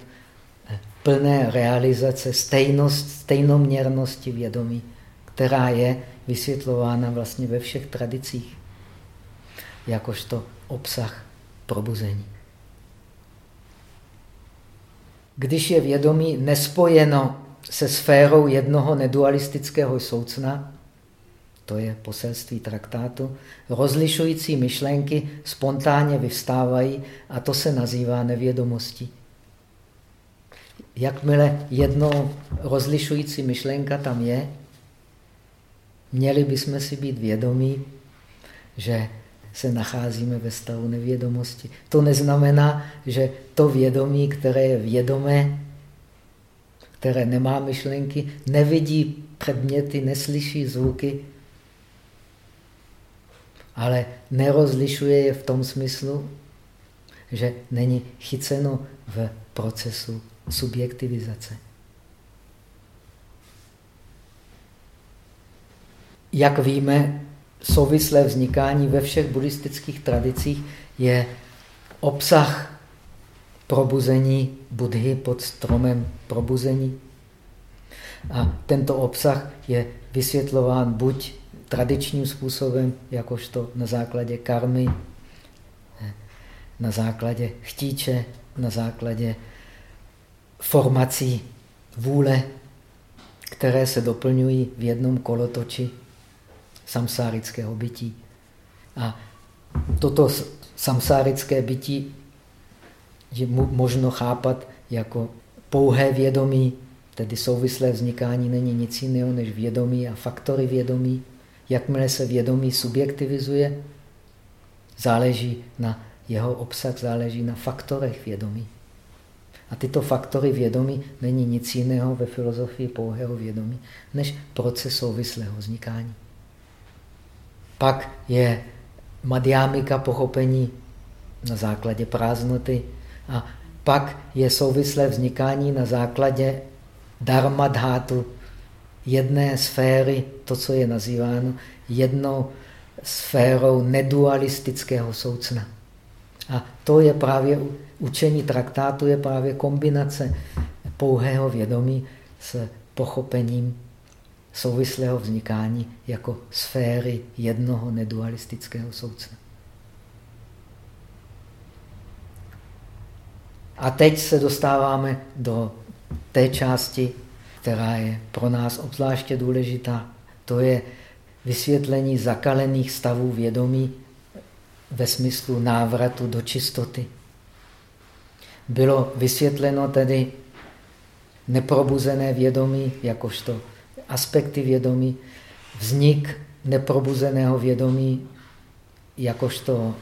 eh, plné realizace stejnost, stejnoměrnosti vědomí, která je vysvětlována vlastně ve všech tradicích, jakožto obsah probuzení. Když je vědomí nespojeno se sférou jednoho nedualistického soucna, to je poselství traktátu, rozlišující myšlenky spontánně vyvstávají a to se nazývá nevědomostí. Jakmile jedno rozlišující myšlenka tam je, měli bychom si být vědomí, že se nacházíme ve stavu nevědomosti. To neznamená, že to vědomí, které je vědomé, které nemá myšlenky, nevidí předměty, neslyší zvuky, ale nerozlišuje je v tom smyslu, že není chyceno v procesu subjektivizace. Jak víme, souvislé vznikání ve všech buddhistických tradicích je obsah probuzení Budhy pod stromem probuzení. A tento obsah je vysvětlován buď tradičním způsobem, jakožto na základě karmy, na základě chtíče, na základě formací vůle, které se doplňují v jednom kolotoči samsárického bytí. A toto samsárické bytí je možno chápat jako pouhé vědomí, tedy souvislé vznikání není nic jiného než vědomí a faktory vědomí. Jakmile se vědomí subjektivizuje, záleží na jeho obsah, záleží na faktorech vědomí. A tyto faktory vědomí není nic jiného ve filozofii pouhého vědomí, než proces souvislého vznikání. Pak je madhyamika pochopení na základě prázdnoty a pak je souvislé vznikání na základě dharma dhatu, jedné sféry, to, co je nazýváno jednou sférou nedualistického soucna. A to je právě učení traktátu, je právě kombinace pouhého vědomí s pochopením souvislého vznikání jako sféry jednoho nedualistického soucna. A teď se dostáváme do té části, která je pro nás obzvláště důležitá. To je vysvětlení zakalených stavů vědomí ve smyslu návratu do čistoty. Bylo vysvětleno tedy neprobuzené vědomí, jakožto aspekty vědomí, vznik neprobuzeného vědomí, jakožto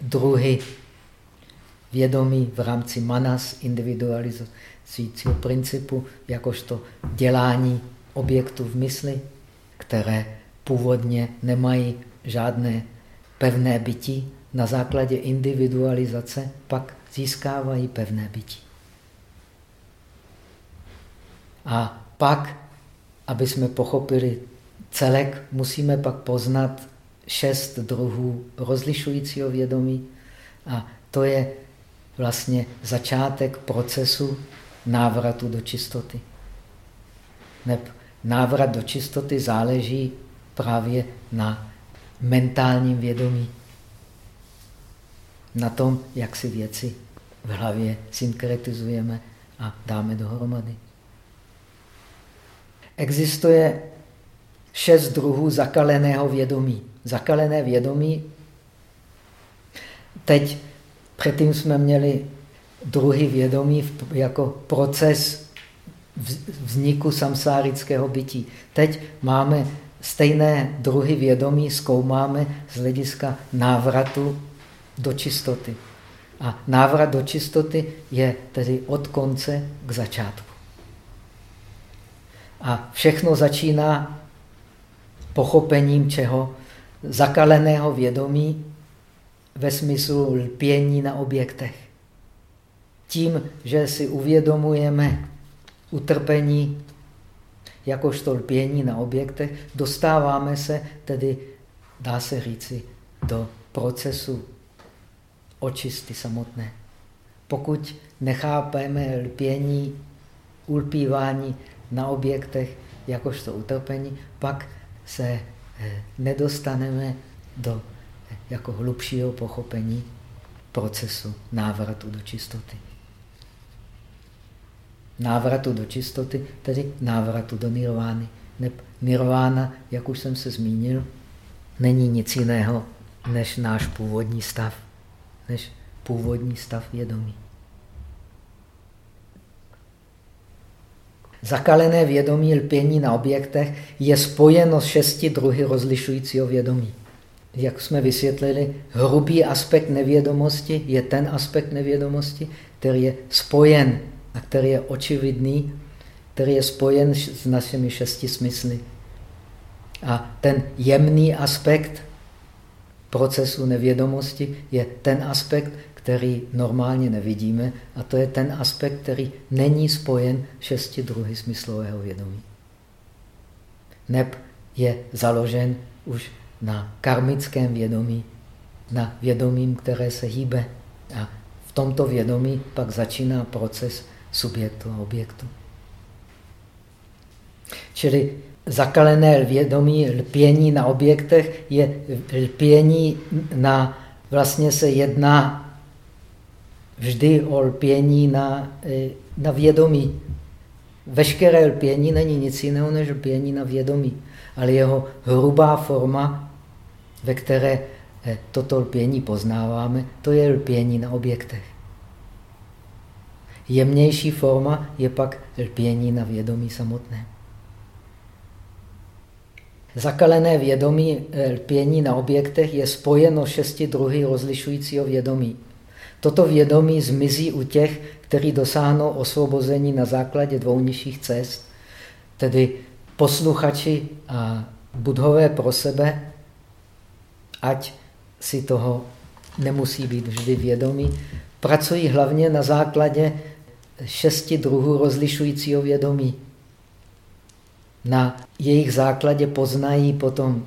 druhy vědomí v rámci manas, individualizujícího principu, jakožto dělání objektů v mysli, které původně nemají žádné pevné bytí, na základě individualizace pak získávají pevné bytí. A pak, aby jsme pochopili celek, musíme pak poznat šest druhů rozlišujícího vědomí. A to je vlastně začátek procesu návratu do čistoty. Neb návrat do čistoty záleží právě na mentálním vědomí. Na tom, jak si věci v hlavě synkretizujeme a dáme dohromady. Existuje šest druhů zakaleného vědomí. Zakalené vědomí, teď předtím jsme měli druhy vědomí jako proces vzniku samsárického bytí. Teď máme stejné druhy vědomí, zkoumáme z hlediska návratu do čistoty. A návrat do čistoty je tedy od konce k začátku. A všechno začíná pochopením čeho? Zakaleného vědomí ve smyslu lpění na objektech. Tím, že si uvědomujeme utrpení jakožto lpění na objektech, dostáváme se tedy, dá se říci, do procesu očisty samotné. Pokud nechápeme lpění, ulpívání na objektech jakožto utrpení, pak se eh, nedostaneme do eh, jako hlubšího pochopení procesu návratu do čistoty. Návratu do čistoty, tedy návratu do nirvány. Nirvána, jak už jsem se zmínil, není nic jiného než náš původní stav, než původní stav vědomí. Zakalené vědomí lpění na objektech je spojeno s šesti druhy rozlišujícího vědomí. jak jsme vysvětlili, hrubý aspekt nevědomosti je ten aspekt nevědomosti, který je spojen a který je očividný, který je spojen s našimi šesti smysly. A ten jemný aspekt procesu nevědomosti je ten aspekt, který normálně nevidíme, a to je ten aspekt, který není spojen šesti druhy smyslového vědomí. Neb je založen už na karmickém vědomí, na vědomím, které se hýbe. A v tomto vědomí pak začíná proces subjektu a objektu. Čili zakalené vědomí lpění na objektech je lpění na, vlastně se jedná vždy o lpění na, e, na vědomí. Veškeré lpění není nic jiného než lpění na vědomí, ale jeho hrubá forma, ve které e, toto lpění poznáváme, to je lpění na objektech. Jemnější forma je pak lpění na vědomí samotné. Zakalené vědomí e, lpění na objektech je spojeno šesti druhy rozlišujícího vědomí. Toto vědomí zmizí u těch, kteří dosáhnou osvobození na základě dvou nižších cest, tedy posluchači a budhové pro sebe, ať si toho nemusí být vždy vědomí, pracují hlavně na základě šesti druhů rozlišujícího vědomí. Na jejich základě poznají potom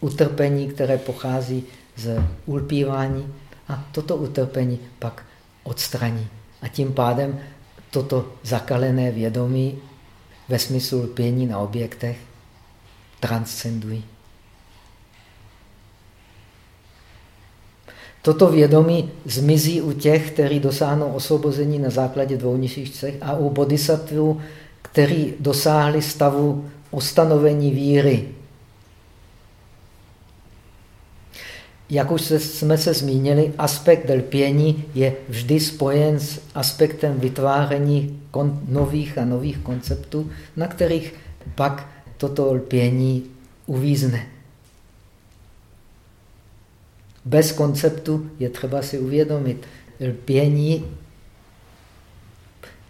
utrpení, které pochází z ulpívání, a toto utrpení pak odstraní. A tím pádem toto zakalené vědomí ve smyslu lpění na objektech transcendují. Toto vědomí zmizí u těch, kteří dosáhnou osvobození na základě dvou nižších cech a u bodhisattvů, kteří dosáhli stavu ustanovení víry, jak už jsme se zmínili, aspekt lpění je vždy spojen s aspektem vytváření nových a nových konceptů, na kterých pak toto lpění uvízne. Bez konceptu je třeba si uvědomit, lpění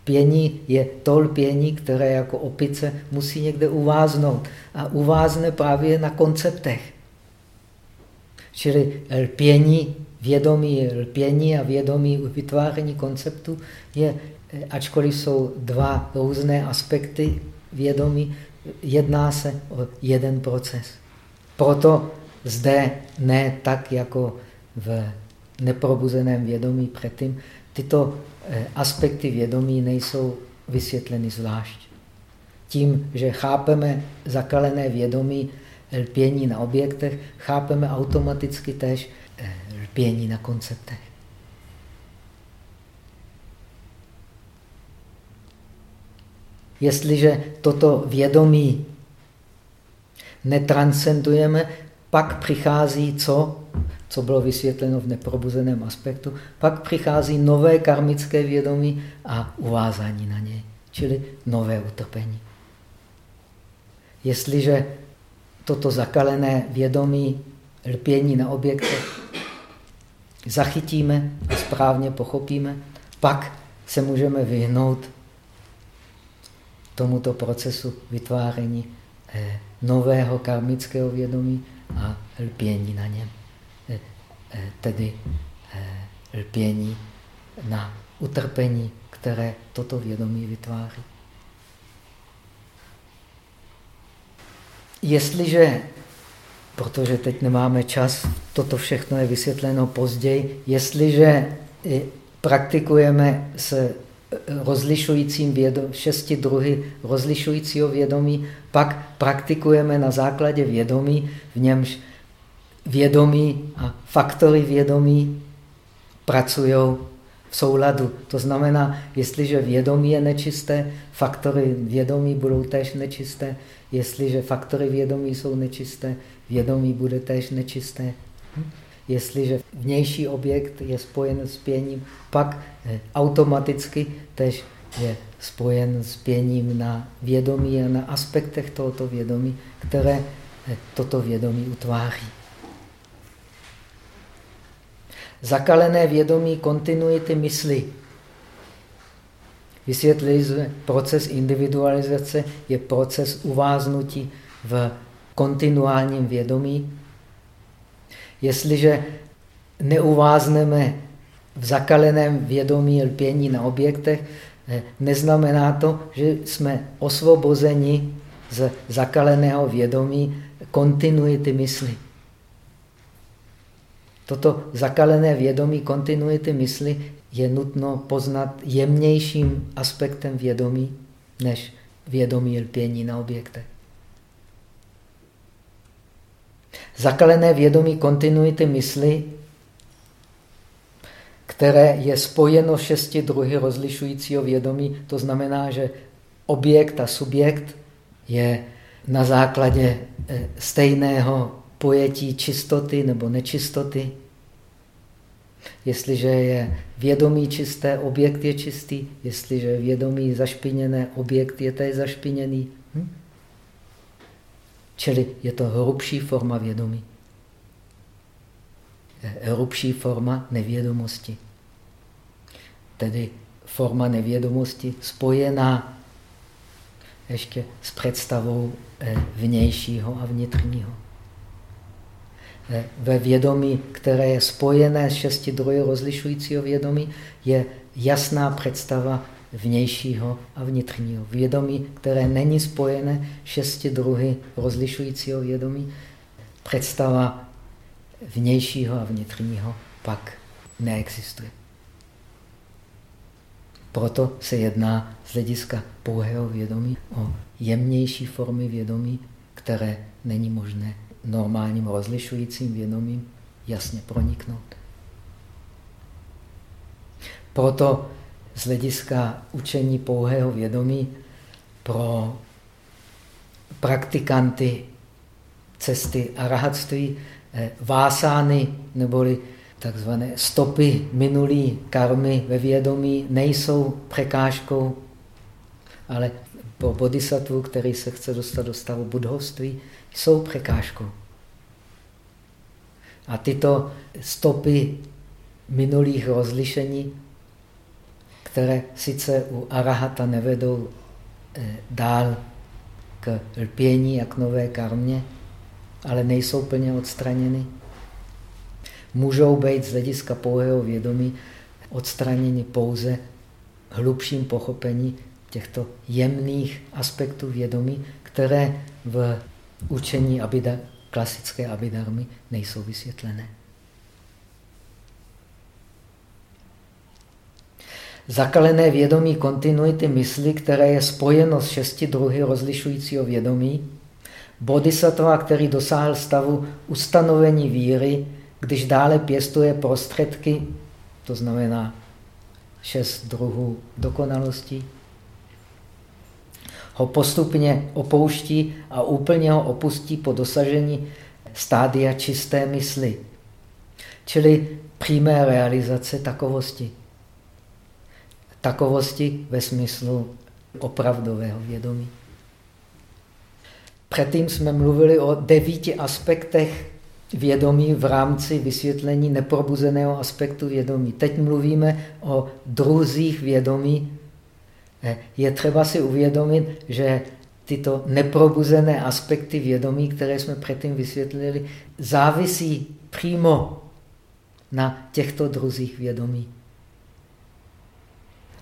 Pění je to lpění, které jako opice musí někde uváznout. A uvázne právě na konceptech. Čili lpění, vědomí lpění a vědomí vytváření konceptu je, ačkoliv jsou dva různé aspekty vědomí, jedná se o jeden proces. Proto zde ne tak jako v neprobuzeném vědomí předtím, tyto eh, aspekty vědomí nejsou vysvětleny zvlášť. Tím, že chápeme zakalené vědomí lpění na objektech, chápeme automaticky tež eh, lpění na konceptech. Jestliže toto vědomí netranscendujeme, pak přichází co? Co bylo vysvětleno v neprobuzeném aspektu? Pak přichází nové karmické vědomí a uvázání na něj, čili nové utrpení. Jestliže toto zakalené vědomí lpění na objektech zachytíme a správně pochopíme, pak se můžeme vyhnout tomuto procesu vytváření eh, nového karmického vědomí a lpění na něm. Eh, eh, tedy lpění na utrpení, které toto vědomí vytváří. Jestliže, protože teď nemáme čas, toto všechno je vysvětleno později, jestliže praktikujeme s rozlišujícím vědomí, šesti druhy rozlišujícího vědomí, pak praktikujeme na základě vědomí, v němž vědomí a faktory vědomí pracují v souladu. To znamená, jestliže vědomí je nečisté, faktory vědomí budou též nečisté. Jestliže faktory vědomí jsou nečisté, vědomí bude též nečisté. Hm? Jestliže vnější objekt je spojen s pěním, pak eh, automaticky tež je spojen s pěním na vědomí a na aspektech tohoto vědomí, které eh, toto vědomí utváří. zakalené vědomí kontinuity mysli. Vysvětlili jsme, proces individualizace je proces uváznutí v kontinuálním vědomí. Jestliže neuvázneme v zakaleném vědomí lpění na objektech, neznamená to, že jsme osvobozeni z zakaleného vědomí kontinuity mysli. Toto zakalené vědomí kontinuity mysli je nutno poznat jemnějším aspektem vědomí, než vědomí lpění na objektech. Zakalené vědomí kontinuity mysli, které je spojeno šesti druhy rozlišujícího vědomí, to znamená, že objekt a subjekt je na základě eh, stejného pojetí čistoty nebo nečistoty. Jestliže je vědomí čisté, objekt je čistý. Jestliže je vědomí zašpiněné, objekt je též zašpiněný. Hm? Čili je to hrubší forma vědomí. Hrubší forma nevědomosti. Tedy forma nevědomosti spojená ještě s představou eh, vnějšího a vnitřního. Eh, ve vědomí, které je spojené s šesti druhy rozlišujícího vědomí, je jasná představa vnějšího a vnitřního. Vědomí, které není spojené šesti druhy rozlišujícího vědomí, představa vnějšího a vnitřního pak neexistuje. Proto se jedná z hlediska pouhého vědomí o jemnější formy vědomí, které není možné normálním rozlišujícím vědomím jasně proniknout. Proto z hlediska učení pouhého vědomí pro praktikanty cesty arahatství eh, vásány neboli takzvané stopy minulý karmy ve vědomí nejsou překážkou, ale pro bodhisattvu, který se chce dostat do stavu budhovství, jsou překážkou. A tyto stopy minulých rozlišení, které sice u arahata nevedou eh, dál k lpění a k nové karmě, ale nejsou plně odstraněny, můžou být z hlediska pouhého vědomí odstraněni pouze hlubším pochopení těchto jemných aspektů vědomí, které v učení abida, klasické abidarmy nejsou vysvětlené. Zakalené vědomí kontinuity mysli, které je spojeno s šesti druhy rozlišujícího vědomí, bodhisattva, který dosáhl stavu ustanovení víry, když dále pěstuje prostředky, to znamená šest druhů dokonalosti, ho postupně opouští a úplně ho opustí po dosažení stádia čisté mysli, čili přímé realizace takovosti. Takovosti ve smyslu opravdového vědomí. Předtím jsme mluvili o devíti aspektech vědomí v rámci vysvětlení neprobuzeného aspektu vědomí. Teď mluvíme o druzích vědomí. Eh, je třeba si uvědomit, že tyto neprobuzené aspekty vědomí, které jsme předtím vysvětlili, závisí přímo na těchto druzích vědomí.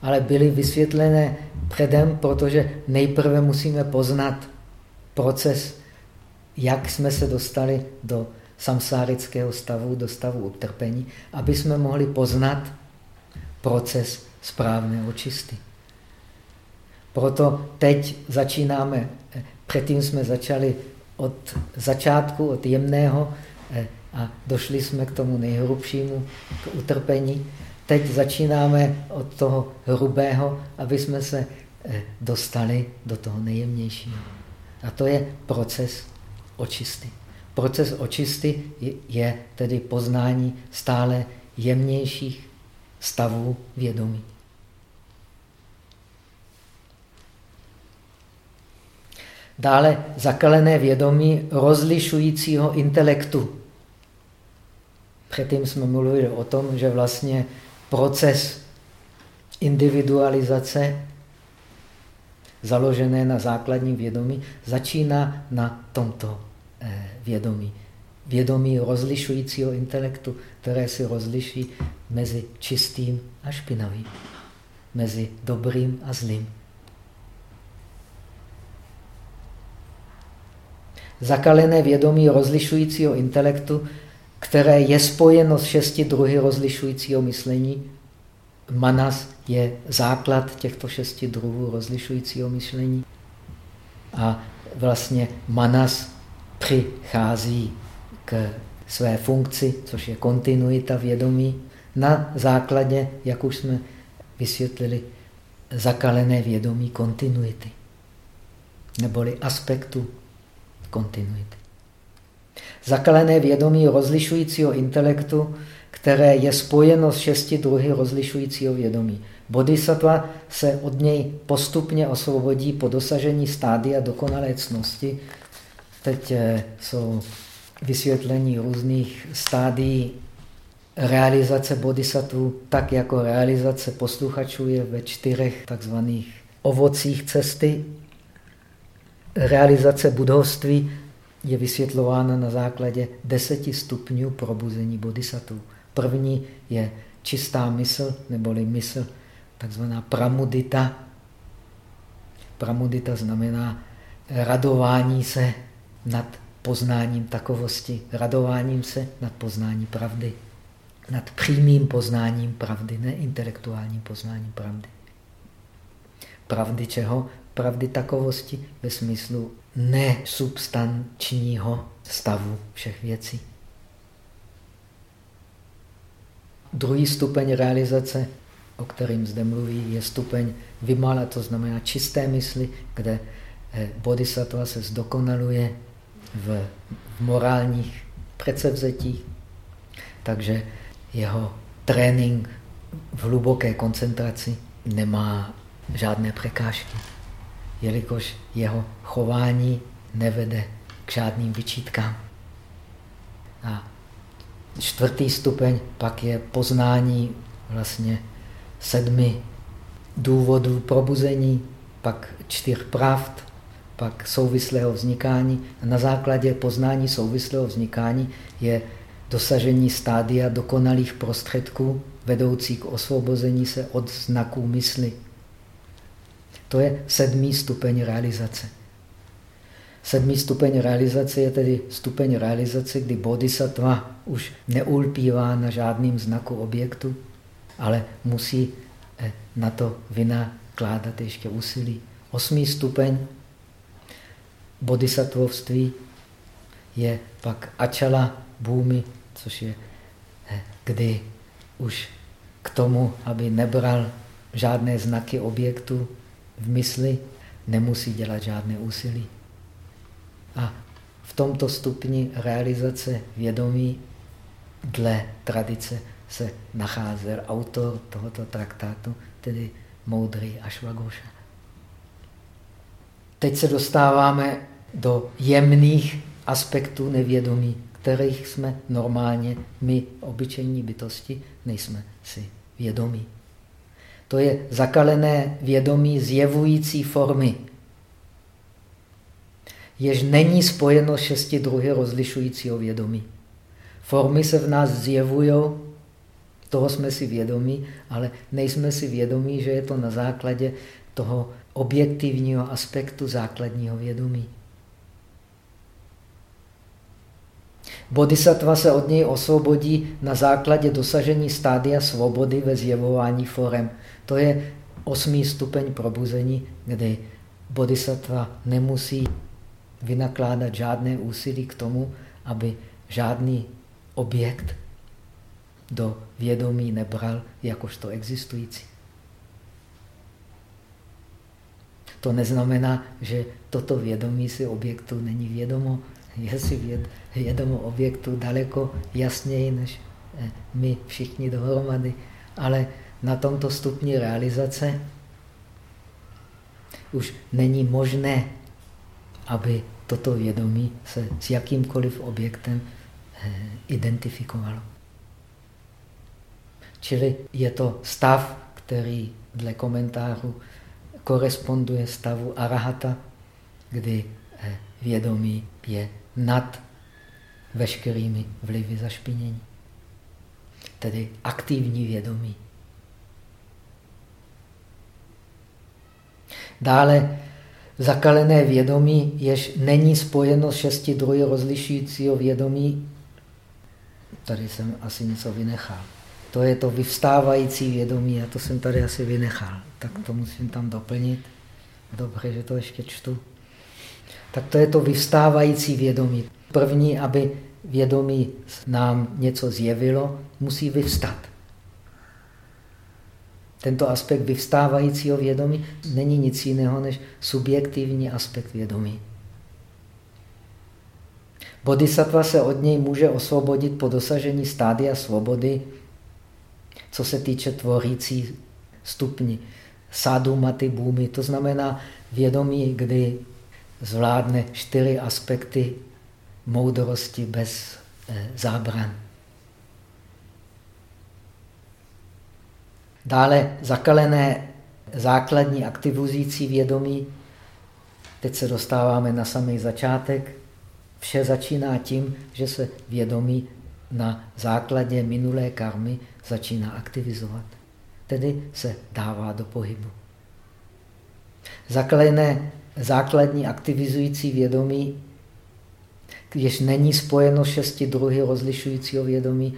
Ale byly vysvětlené předem, protože nejprve musíme poznat proces, jak jsme se dostali do samsárického stavu do stavu utrpení, aby jsme mohli poznat proces správné očisty. Proto teď začínáme, předtím jsme začali od začátku, od jemného eh, a došli jsme k tomu nejhrubšímu, k utrpení. Teď začínáme od toho hrubého, aby jsme se eh, dostali do toho nejjemnějšího. A to je proces očisty. Proces očisty je tedy poznání stále jemnějších stavů vědomí. Dále zakalené vědomí rozlišujícího intelektu. Předtím jsme mluvili o tom, že vlastně proces individualizace založené na základním vědomí začíná na tomto eh, vědomí. Vědomí rozlišujícího intelektu, které si rozliší mezi čistým a špinavým, mezi dobrým a zlým. Zakalené vědomí rozlišujícího intelektu, které je spojeno s šesti druhy rozlišujícího myšlení. Manas je základ těchto šesti druhů rozlišujícího myšlení. A vlastně manas přichází k své funkci, což je kontinuita vědomí, na základě, jak už jsme vysvětlili, zakalené vědomí kontinuity, neboli aspektu kontinuity. Zakalené vědomí rozlišujícího intelektu, které je spojeno s šesti druhy rozlišujícího vědomí. Bodhisattva se od něj postupně osvobodí po dosažení stádia dokonalé cnosti. Teď eh, jsou vysvětlení různých stádií realizace bodhisattvů, tak jako realizace posluchačů je ve čtyřech takzvaných ovocích cesty. Realizace budovství je vysvětlována na základě deseti stupňů probuzení bodhisattvů. První je čistá mysl, neboli mysl, takzvaná pramudita. Pramudita znamená radování se nad poznáním takovosti, radováním se nad poznáním pravdy, nad přímým poznáním pravdy, ne intelektuálním poznáním pravdy. Pravdy čeho? Pravdy takovosti ve smyslu nesubstančního stavu všech věcí. Druhý stupeň realizace, o kterým zde mluví, je stupeň vymala, to znamená čisté mysli, kde eh, bodhisattva se zdokonaluje v, v morálních předsevzetích. Takže jeho trénink v hluboké koncentraci nemá žádné překážky, jelikož jeho chování nevede k žádným vyčítkám. A čtvrtý stupeň pak je poznání vlastně sedmi důvodů probuzení, pak čtyř pravd, pak souvislého vznikání. A na základě poznání souvislého vznikání je dosažení stádia dokonalých prostředků vedoucí k osvobození se od znaků mysli. To je sedmý stupeň realizace. Sedmý stupeň realizace je tedy stupeň realizace, kdy bodhisattva už neulpívá na žádným znaku objektu, ale musí eh, na to vynakládat ještě úsilí. Osmý stupeň bodhisattvovství je pak ačala bůmy, což je, eh, kdy už k tomu, aby nebral žádné znaky objektu v mysli, nemusí dělat žádné úsilí. A v tomto stupni realizace vědomí dle tradice se nacházel autor tohoto traktátu, tedy moudrý Ashwagosha. Teď se dostáváme do jemných aspektů nevědomí, kterých jsme normálně my, obyčejní bytosti, nejsme si vědomí. To je zakalené vědomí zjevující formy, jež není spojeno šesti druhy rozlišujícího vědomí. Formy se v nás zjevují, toho jsme si vědomí, ale nejsme si vědomí, že je to na základě toho objektivního aspektu základního vědomí. Bodhisattva se od něj osvobodí na základě dosažení stádia svobody ve zjevování forem. To je osmý stupeň probuzení, kdy bodhisattva nemusí vynakládat žádné úsilí k tomu, aby žádný objekt do vědomí nebral jakožto existující. To neznamená, že toto vědomí si objektu není vědomo. Je si vědomo objektu daleko jasněji než eh, my všichni dohromady. Ale na tomto stupni realizace už není možné, aby toto vědomí se s jakýmkoliv objektem eh, identifikovalo. Čili je to stav, který dle komentářů koresponduje stavu arahata, kdy eh, vědomí je nad veškerými vlivy zašpinění. Tedy aktivní vědomí. Dále zakalené vědomí, jež není spojeno s šesti druhy rozlišujícího vědomí. Tady jsem asi něco vynechal. To je to vyvstávající vědomí a to jsem tady asi vynechal. Tak to musím tam doplnit. Dobře, že to ještě čtu. Tak to je to vyvstávající vědomí. První, aby vědomí nám něco zjevilo, musí vyvstat. Tento aspekt vyvstávajícího vědomí není nic jiného než subjektivní aspekt vědomí. Bodhisattva se od něj může osvobodit po dosažení stádia svobody, co se týče tvorící stupni. Sádu maty bůmy, to znamená vědomí, kdy zvládne čtyři aspekty moudrosti bez eh, zábran. Dále zakalené základní aktivující vědomí. Teď se dostáváme na samý začátek. Vše začíná tím, že se vědomí na základě minulé karmy začíná aktivizovat. Tedy se dává do pohybu. Zakalené základní aktivizující vědomí, když není spojeno šesti druhy rozlišujícího vědomí,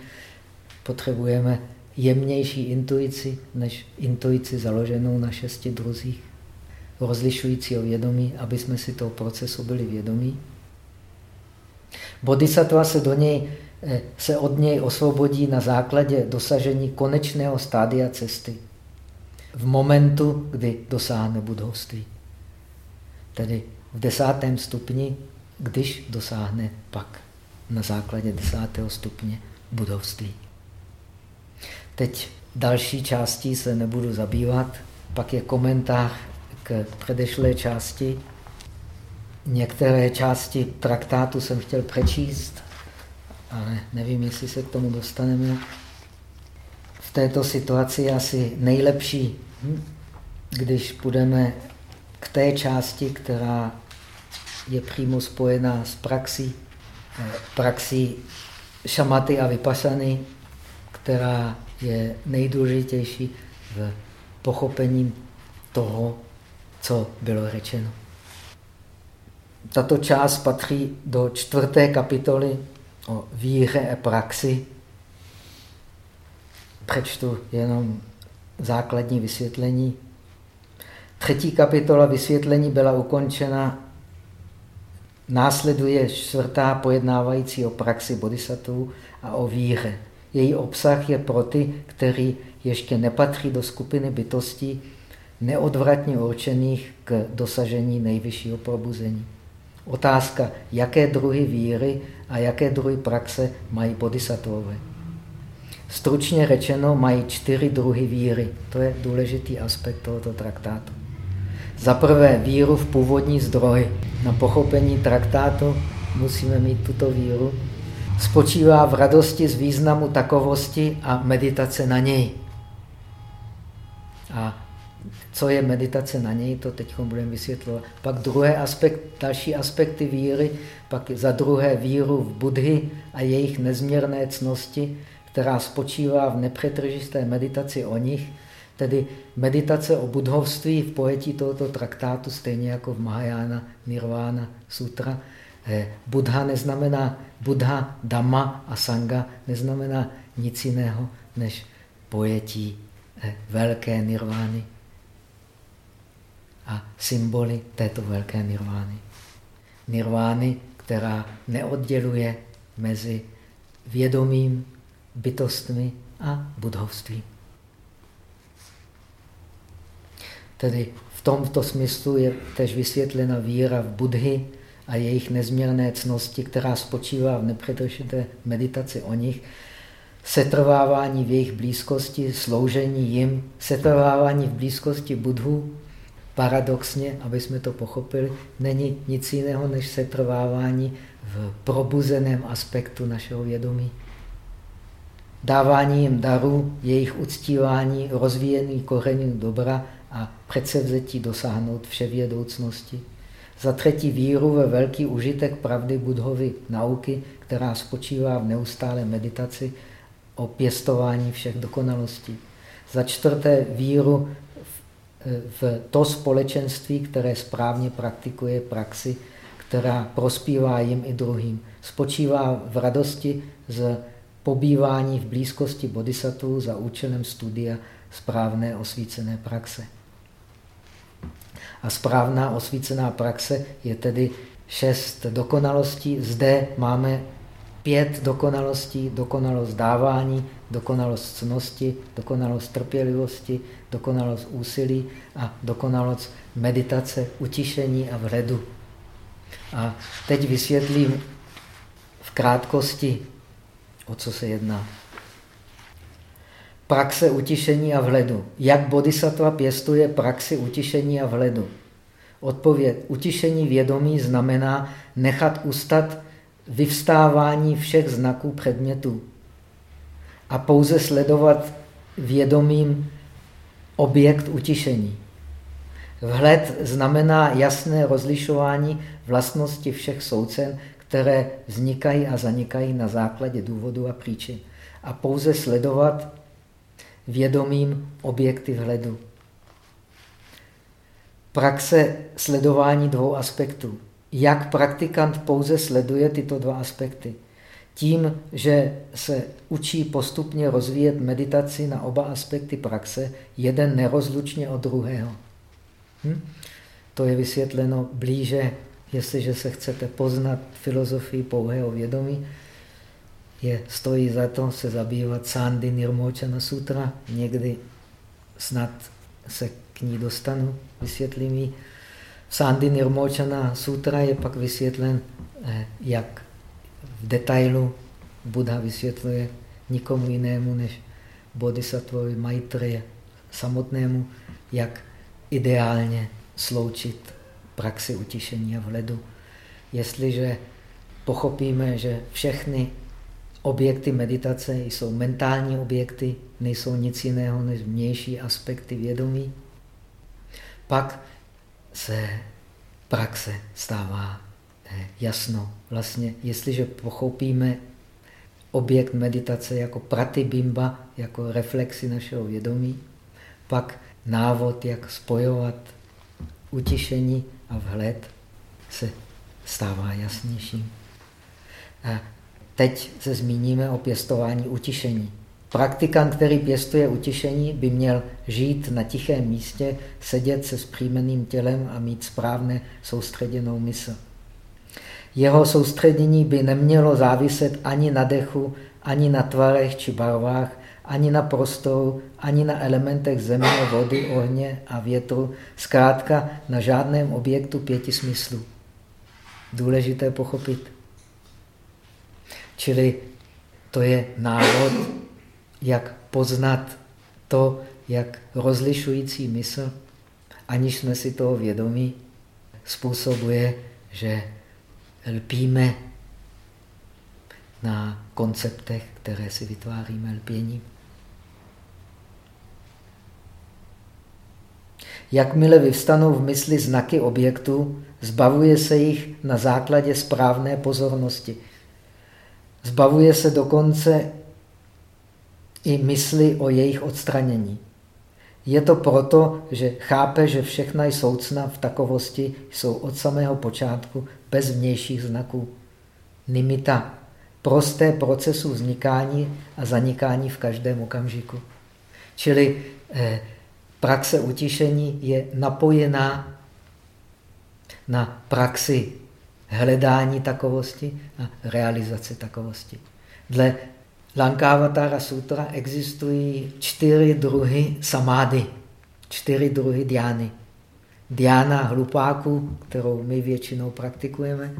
potřebujeme jemnější intuici než intuici založenou na šesti druzích rozlišujícího vědomí, aby jsme si toho procesu byli vědomí. Bodhisattva se, do něj, se od něj osvobodí na základě dosažení konečného stádia cesty. V momentu, kdy dosáhne budovství. Tedy v desátém stupni, když dosáhne pak na základě desátého stupně budovství. Teď další části se nebudu zabývat, pak je komentář k předešlé části. Některé části traktátu jsem chtěl přečíst, ale nevím, jestli se k tomu dostaneme. V této situaci je asi nejlepší, hm, když půjdeme k té části, která je přímo spojená s praxí, eh, praxí šamaty a vypasany, která je nejdůležitější v pochopení toho, co bylo řečeno. Tato část patří do čtvrté kapitoly o víře a praxi. Přečtu jenom základní vysvětlení. Třetí kapitola vysvětlení byla ukončena. Následuje čtvrtá pojednávající o praxi bodhisattvů a o víře. Její obsah je pro ty, kteří ještě nepatří do skupiny bytostí, neodvratně určených k dosažení nejvyššího probuzení. Otázka, jaké druhy víry a jaké druhy praxe mají bodhisattvové. Stručně řečeno mají čtyři druhy víry. To je důležitý aspekt tohoto traktátu. Za prvé víru v původní zdroj. Na pochopení traktátu musíme mít tuto víru spočívá v radosti z významu takovosti a meditace na něj. A co je meditace na něj, to teď budeme vysvětlovat. Pak druhé aspekt, další aspekty víry, pak za druhé víru v Budhy a jejich nezměrné cnosti, která spočívá v nepřetržisté meditaci o nich, tedy meditace o budhovství v pojetí tohoto traktátu, stejně jako v Mahayana Nirvana Sutra, Eh, Buddha neznamená, Buddha, Dhamma a Sangha neznamená nic jiného než pojetí eh, velké nirvány a symboly této velké nirvány. Nirvány, která neodděluje mezi vědomím, bytostmi a budhovstvím. Tedy v tomto smyslu je tež vysvětlena víra v Budhy, a jejich nezměrné cnosti, která spočívá v nepřetržité meditaci o nich, setrvávání v jejich blízkosti, sloužení jim, setrvávání v blízkosti Budhu, paradoxně, aby jsme to pochopili, není nic jiného než setrvávání v probuzeném aspektu našeho vědomí. dávání jim daru, jejich uctívání, rozvíjení koření dobra a předsevzetí dosáhnout vševědoucnosti. Za třetí víru ve velký užitek pravdy Budhovy nauky, která spočívá v neustále meditaci o pěstování všech dokonalostí. Za čtvrté víru v to společenství, které správně praktikuje praxi, která prospívá jim i druhým. Spočívá v radosti z pobývání v blízkosti bodhisattvů za účelem studia správné osvícené praxe. A správná osvícená praxe je tedy šest dokonalostí. Zde máme pět dokonalostí, dokonalost dávání, dokonalost cnosti, dokonalost trpělivosti, dokonalost úsilí a dokonalost meditace, utišení a vhledu. A teď vysvětlím v krátkosti, o co se jedná. Praxe utišení a vhledu. Jak bodhisattva pěstuje praxi utišení a vhledu? Odpověď. Utišení vědomí znamená nechat ustat vyvstávání všech znaků předmětů a pouze sledovat vědomím objekt utišení. Vhled znamená jasné rozlišování vlastnosti všech soucen, které vznikají a zanikají na základě důvodu a příčin. A pouze sledovat vědomým objekty vhledu. Praxe sledování dvou aspektů. Jak praktikant pouze sleduje tyto dva aspekty? Tím, že se učí postupně rozvíjet meditaci na oba aspekty praxe, jeden nerozlučně od druhého. Hm? To je vysvětleno blíže, jestliže se chcete poznat filozofii pouhého vědomí, je, stojí za to se zabývat Sandy Nirmochana Sutra. Někdy snad se k ní dostanu, vysvětlím ji. Sandy Nirmochana Sutra je pak vysvětlen, eh, jak detailu Buddha vysvětluje nikomu jinému než bodhisattvovi Maitreya samotnému, jak ideálně sloučit praxi utišení a vledu. Jestliže pochopíme, že všechny objekty meditace jsou mentální objekty, nejsou nic jiného než vnější aspekty vědomí, pak se praxe stává jasno. Vlastně, jestliže pochopíme objekt meditace jako pratibimba, jako reflexi našeho vědomí, pak návod, jak spojovat utišení a vhled, se stává jasnějším. A teď se zmíníme o pěstování utišení. Praktikant, který pěstuje utišení, by měl žít na tichém místě, sedět se zpříjmeným tělem a mít správně soustředěnou mysl. Jeho soustředění by nemělo záviset ani na dechu, ani na tvarech či barvách, ani na prostoru, ani na elementech země, vody, ohně a větru, zkrátka na žádném objektu pěti smyslů. Důležité pochopit. Čili to je návod, jak poznat to, jak rozlišující mysl, aniž jsme si toho vědomí, způsobuje, že lpíme na konceptech, které si vytváříme lpěním. Jakmile vyvstanou v mysli znaky objektu, zbavuje se jich na základě správné pozornosti. Zbavuje se dokonce i mysli o jejich odstranění. Je to proto, že chápe, že všechna soucna v takovosti jsou od samého počátku bez vnějších znaků. Nimita, prosté procesu vznikání a zanikání v každém okamžiku. Čili eh, praxe utišení je napojená na praxi hledání takovosti a realizace takovosti. Dle Lankavatara Sutra existují čtyři druhy samády, čtyři druhy diány. Diána hlupáku, kterou my většinou praktikujeme,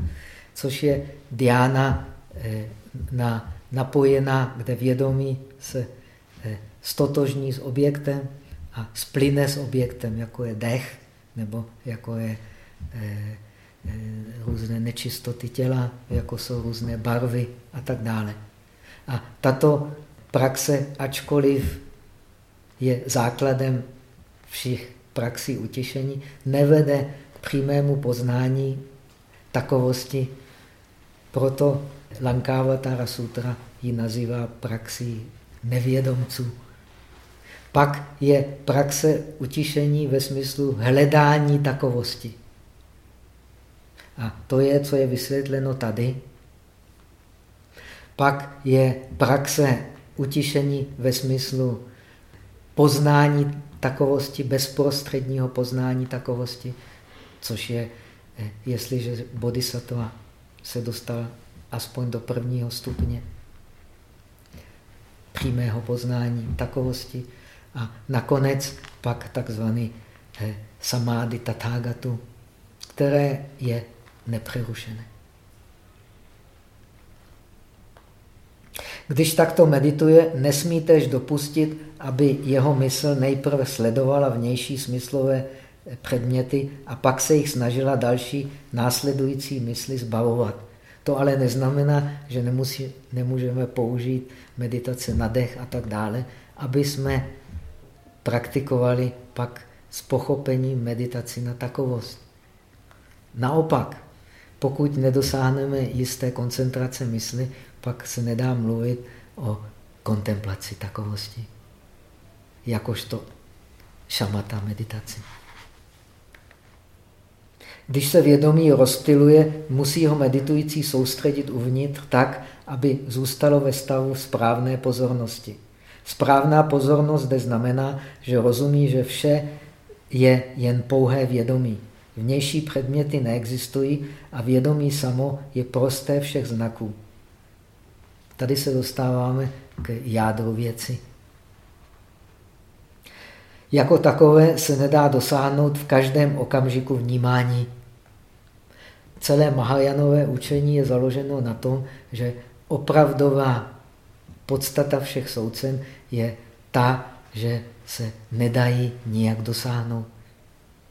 což je diána eh, na, napojená, kde vědomí se eh, stotožní s objektem a splyne s objektem, jako je dech, nebo jako je eh, různé nečistoty těla, jako jsou různé barvy a tak dále. A tato praxe, ačkoliv je základem všech praxí utěšení, nevede k přímému poznání takovosti. Proto Lankavatara Sutra ji nazývá praxí nevědomců. Pak je praxe utišení ve smyslu hledání takovosti. A to je, co je vysvětleno tady. Pak je praxe utišení ve smyslu poznání takovosti, bezprostředního poznání takovosti, což je, eh, jestliže bodhisattva se dostal aspoň do prvního stupně přímého poznání takovosti a nakonec pak takzvaný eh, samády tathagatu, které je nepřerušené. Když takto medituje, nesmítež dopustit, aby jeho mysl nejprve sledovala vnější smyslové předměty a pak se jich snažila další následující mysli zbavovat. To ale neznamená, že nemusí, nemůžeme použít meditace na dech a tak dále, aby jsme praktikovali pak s pochopením meditaci na takovost. Naopak, pokud nedosáhneme jisté koncentrace mysli, pak se nedá mluvit o kontemplaci takovosti, jakožto šamata meditaci. Když se vědomí rozptiluje, musí ho meditující soustředit uvnitř tak, aby zůstalo ve stavu správné pozornosti. Správná pozornost zde znamená, že rozumí, že vše je jen pouhé vědomí. Vnější předměty neexistují a vědomí samo je prosté všech znaků. Tady se dostáváme k jádru věci. Jako takové se nedá dosáhnout v každém okamžiku vnímání. Celé Mahajanové učení je založeno na tom, že opravdová podstata všech soucen je ta, že se nedají nijak dosáhnout.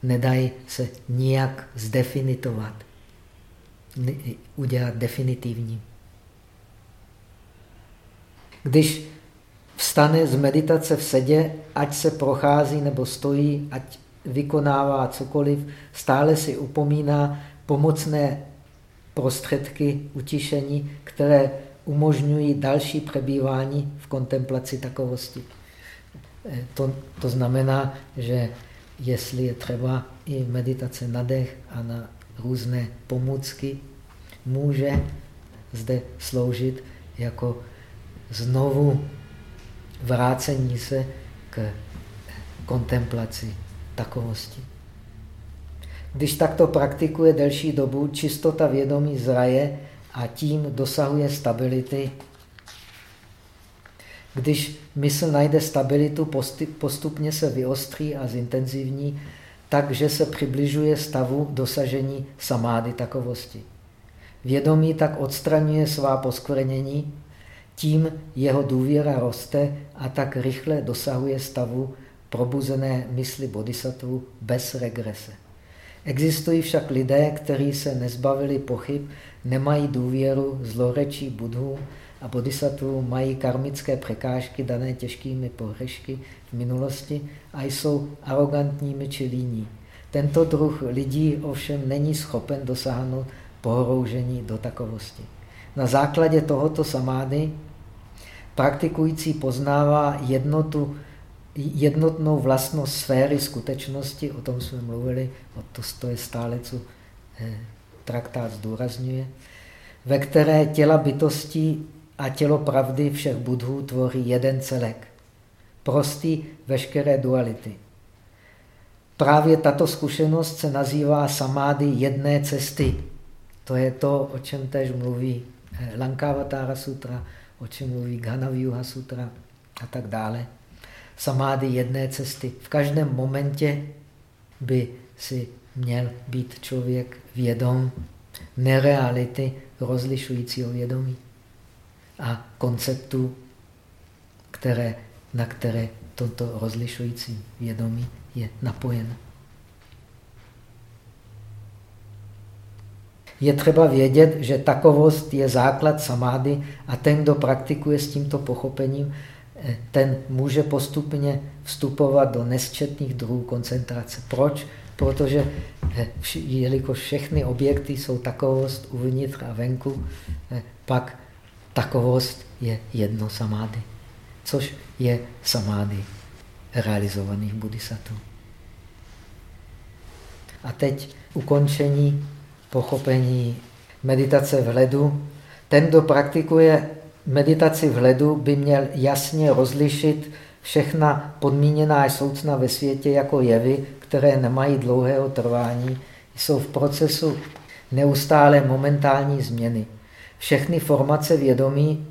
Nedají se nijak zdefinitovat, udělat definitivní. Když vstane z meditace v sedě, ať se prochází nebo stojí, ať vykonává cokoliv, stále si upomíná pomocné prostředky utišení, které umožňují další přebývání v kontemplaci takovosti. Eh, to, to znamená, že jestli je třeba i meditace na dech a na různé pomůcky, může zde sloužit jako znovu vrácení se k kontemplaci takovosti. Když takto praktikuje delší dobu, čistota vědomí zraje a tím dosahuje stability. Když mysl najde stabilitu, postupně se vyostří a zintenzivní, takže se přibližuje stavu dosažení samády takovosti. Vědomí tak odstraňuje svá poskvrnění tím jeho důvěra roste a tak rychle dosahuje stavu probuzené mysli bodhisattva bez regrese. Existují však lidé, kteří se nezbavili pochyb, nemají důvěru, zlorečí budhu a bodhisattva mají karmické překážky dané těžkými pohřešky v minulosti a jsou arrogantními či líní. Tento druh lidí ovšem není schopen dosáhnout pohroužení do takovosti. Na základě tohoto samády praktikující poznává jednotu, jednotnou vlastnost sféry skutečnosti, o tom jsme mluvili, o to, to je stále, co eh, traktát zdůrazňuje, ve které těla bytostí a tělo pravdy všech budhů tvoří jeden celek. Prostý veškeré duality. Právě tato zkušenost se nazývá samády jedné cesty. To je to, o čem tež mluví eh, Lankavatara sutra, o čem mluví Ghanavyuha sutra a tak dále. Samády jedné cesty. V každém momentě by si měl být člověk vědom nereality rozlišujícího vědomí a konceptu, které, na které toto rozlišující vědomí je napojeno. Je třeba vědět, že takovost je základ samády a ten, kdo praktikuje s tímto pochopením, eh, ten může postupně vstupovat do nesčetných druhů koncentrace. Proč? Protože eh, jelikož všechny objekty jsou takovost uvnitř a venku, eh, pak takovost je jedno samády, což je samády realizovaných bodhisattvů. A teď ukončení pochopení meditace v ledu. Ten, kdo praktikuje meditaci v ledu, by měl jasně rozlišit všechna podmíněná soucna ve světě jako jevy, které nemají dlouhého trvání, jsou v procesu neustále momentální změny. Všechny formace vědomí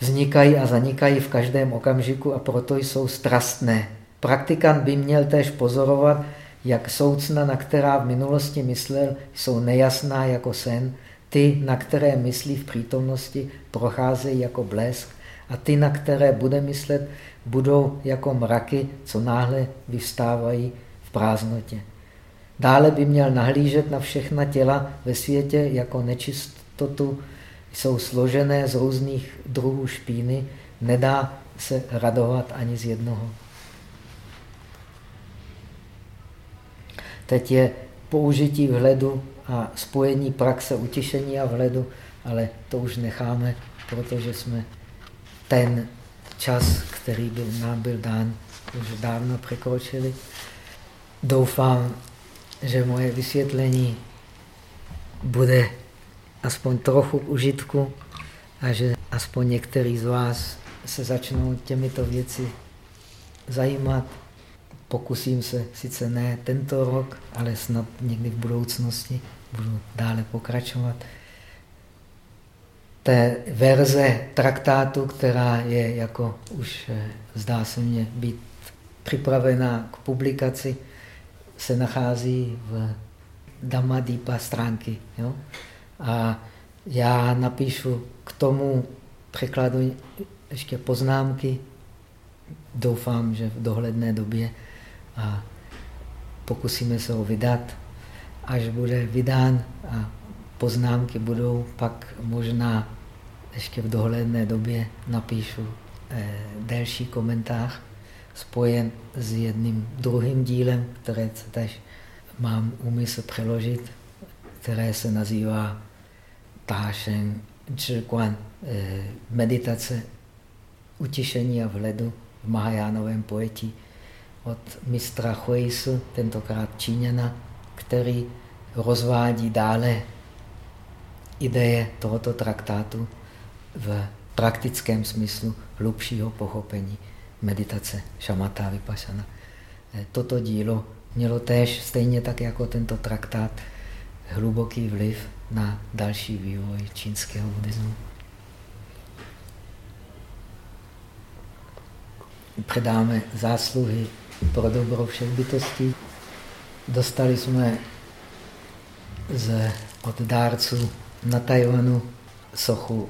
vznikají a zanikají v každém okamžiku a proto jsou strastné. Praktikant by měl též pozorovat, jak soucna, na která v minulosti myslel, jsou nejasná jako sen, ty, na které myslí v přítomnosti, procházejí jako blesk a ty, na které bude myslet, budou jako mraky, co náhle vyvstávají v prázdnotě. Dále by měl nahlížet na všechna těla ve světě jako nečistotu, jsou složené z různých druhů špíny, nedá se radovat ani z jednoho. Teď je použití vhledu a spojení praxe utišení a vhledu, ale to už necháme, protože jsme ten čas, který byl, nám byl dán, už dávno překročili. Doufám, že moje vysvětlení bude aspoň trochu k užitku a že aspoň některý z vás se začnou těmito věci zajímat. Pokusím se, sice ne tento rok, ale snad někdy v budoucnosti budu dále pokračovat. Té verze traktátu, která je jako už eh, zdá se mně být připravená k publikaci, se nachází v Dhammadýpa stránky. Jo? A já napíšu k tomu překladu ještě poznámky. Doufám, že v dohledné době a pokusíme se ho vydat. Až bude vydán a poznámky budou, pak možná ještě v dohledné době napíšu eh, delší komentář spojen s jedním druhým dílem, které se tež mám úmysl přeložit, které se nazývá Tášen Čirkwan, eh, meditace utišení a vhledu v Mahajánovém pojetí od mistra Hueisu, tentokrát Číňana, který rozvádí dále ideje tohoto traktátu v praktickém smyslu hlubšího pochopení meditace šamata vypašana. Eh, toto dílo mělo též, stejně tak jako tento traktát, hluboký vliv na další vývoj čínského buddhismu. Předáme zásluhy pro dobro všech bytostí. Dostali jsme z, od dárců na Tajvanu sochu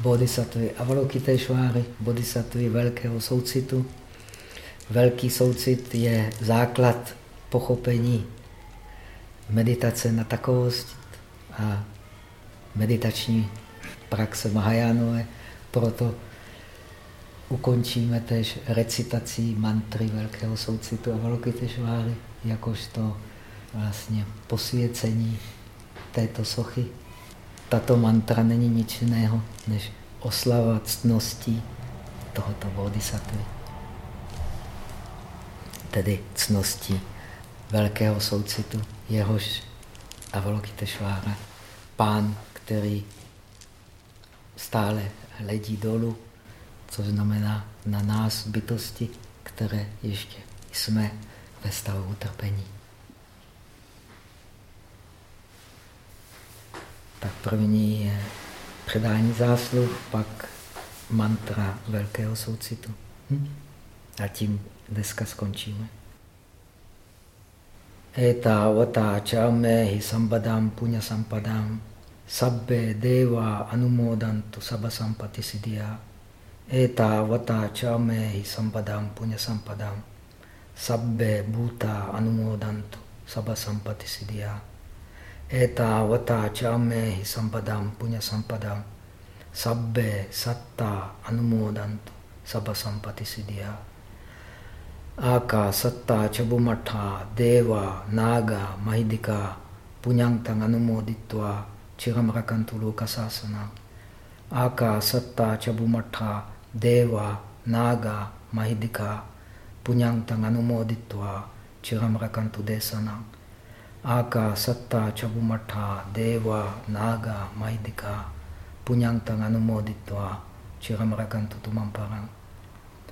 bodhisattvy Avalokiteshváry, bodhisattvy velkého soucitu. Velký soucit je základ pochopení meditace na takovost a meditační praxe Mahajánové. Proto ukončíme tež recitací mantry Velkého soucitu a Avalokiteshváry, jakožto vlastně posvěcení této sochy. Tato mantra není nic jiného, než oslava ctností tohoto bodhisattva. Tedy ctností velkého soucitu, jehož Avalokiteshvára, pán, který stále hledí dolů, což znamená na nás bytosti, které ještě jsme ve stavu utrpení. Tak první je předání zásluh, pak mantra velkého soucitu. Hm? A tím dneska skončíme. Eta vata čame hi sambadam punya sampadam sabbe deva anumodantu sabha sampati siddhya Eta vata čame hi sampadam punya sampadam sabbe bhuta anumodantu sabha sampati siddhya Eta vata chamehi sampadam punya sampadam sabbe satta anumodantu sabha sampati siddhya. Aka satta chabumatha deva naga mahidika punyantang anumoditva chiram rakantu lokasasana. Aka satta chabumatha deva naga mahidika punyantang anumoditva chiram rakantu desana. Aka satta chabumatha deva naga mahidika punyantang anumoditva chiram rakantu tumam parang.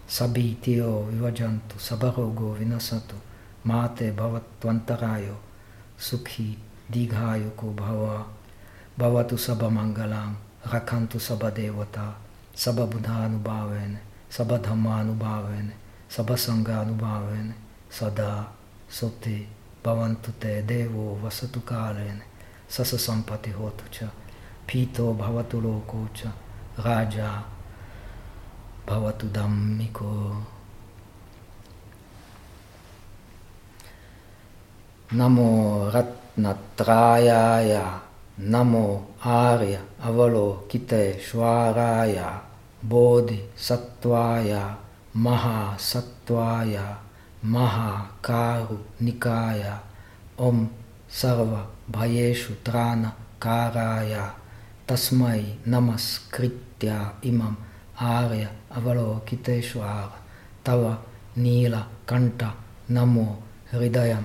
Sabi tiyo vivajantu sabarogo vinasatu mate bhavatvantarayo sukhi dighayo bhava bhavatu sabha mangalam rakantu sabha devata sabha buddha anubhavene sabha dhamma anubhavene sabha sangha anubhavene sada soti bhavantu te devo vasatu kalene sasa sampati hotu cha pito bhavatu loko cha raja bhavatu dhammiko. Namo ratnatrayaya, namo arya avalo kite shwaraya, bodhi sattvaya, maha sattvaya, maha karu nikaya, om sarva bhayeshu trana karaya, tasmai namaskritya imam arya avalokiteshvara tava nila kanta namo hridayam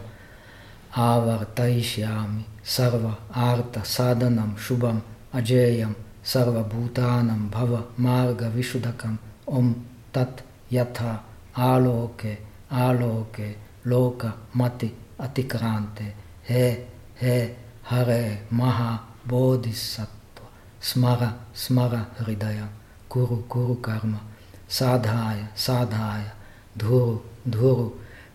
sarva arta sadhanam shubham ajeyam sarva bhutanam bhava marga vishudakam om tat yatha aloke aloke loka mati atikrante he he hare maha bodhisattva smara smara hridayam kuru kuru karma sadhaya sadhaya dhuru dhuru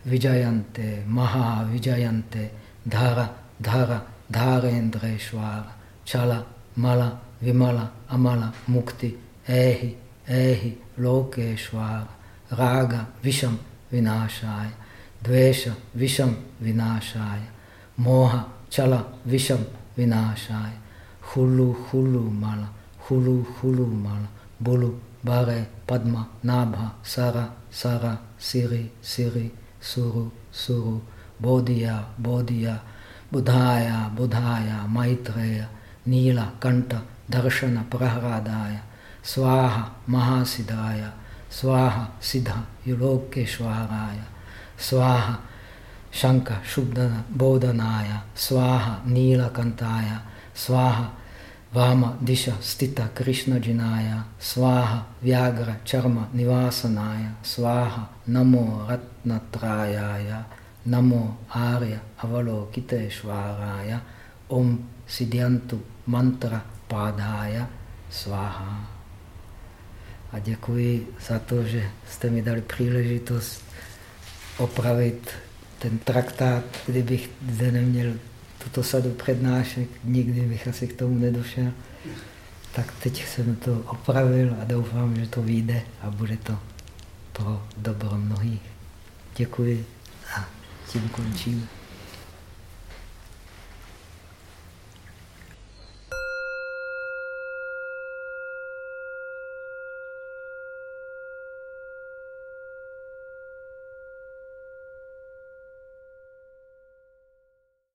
vijayante maha vijayante dhara dhara dharendreshwara chala mala vimala amala mukti ehi ehi lokeshwara raga visham vinashaya dvesha visham vinashaya moha chala visham vinashaya hulu hulu mala hulu hulu mala Bulu, Bare, Padma, Nabha, Sara, Sara, Siri, Siri, Suru, Suru, Bodhiya, Bodhiya, Budhaya, Budhaya, Maitreya, Nila, Kanta, Darshana, Praharadaya, Swaha, Mahasidaya, Swaha, Siddha, Yulokeshwaraya, Swaha, Shanka, Shubdana, Bodhanaya, Swaha, Nila Kantaya, Swaha, Vama Disha Stita Krishna Jinaya Svaha Vyagra Charma Nivasanaya Svaha Namo Ratnatrayaya Namo Arya Avalokiteshvaraya Om Siddhantu Mantra Padaya Svaha. A děkuji za to, že jste mi dali příležitost opravit ten traktát, kdybych zde neměl tuto sadu přednášek, nikdy bych asi k tomu nedošel. Tak teď jsem to opravil a doufám, že to vyjde a bude to pro dobro mnohých. Děkuji a tím končím.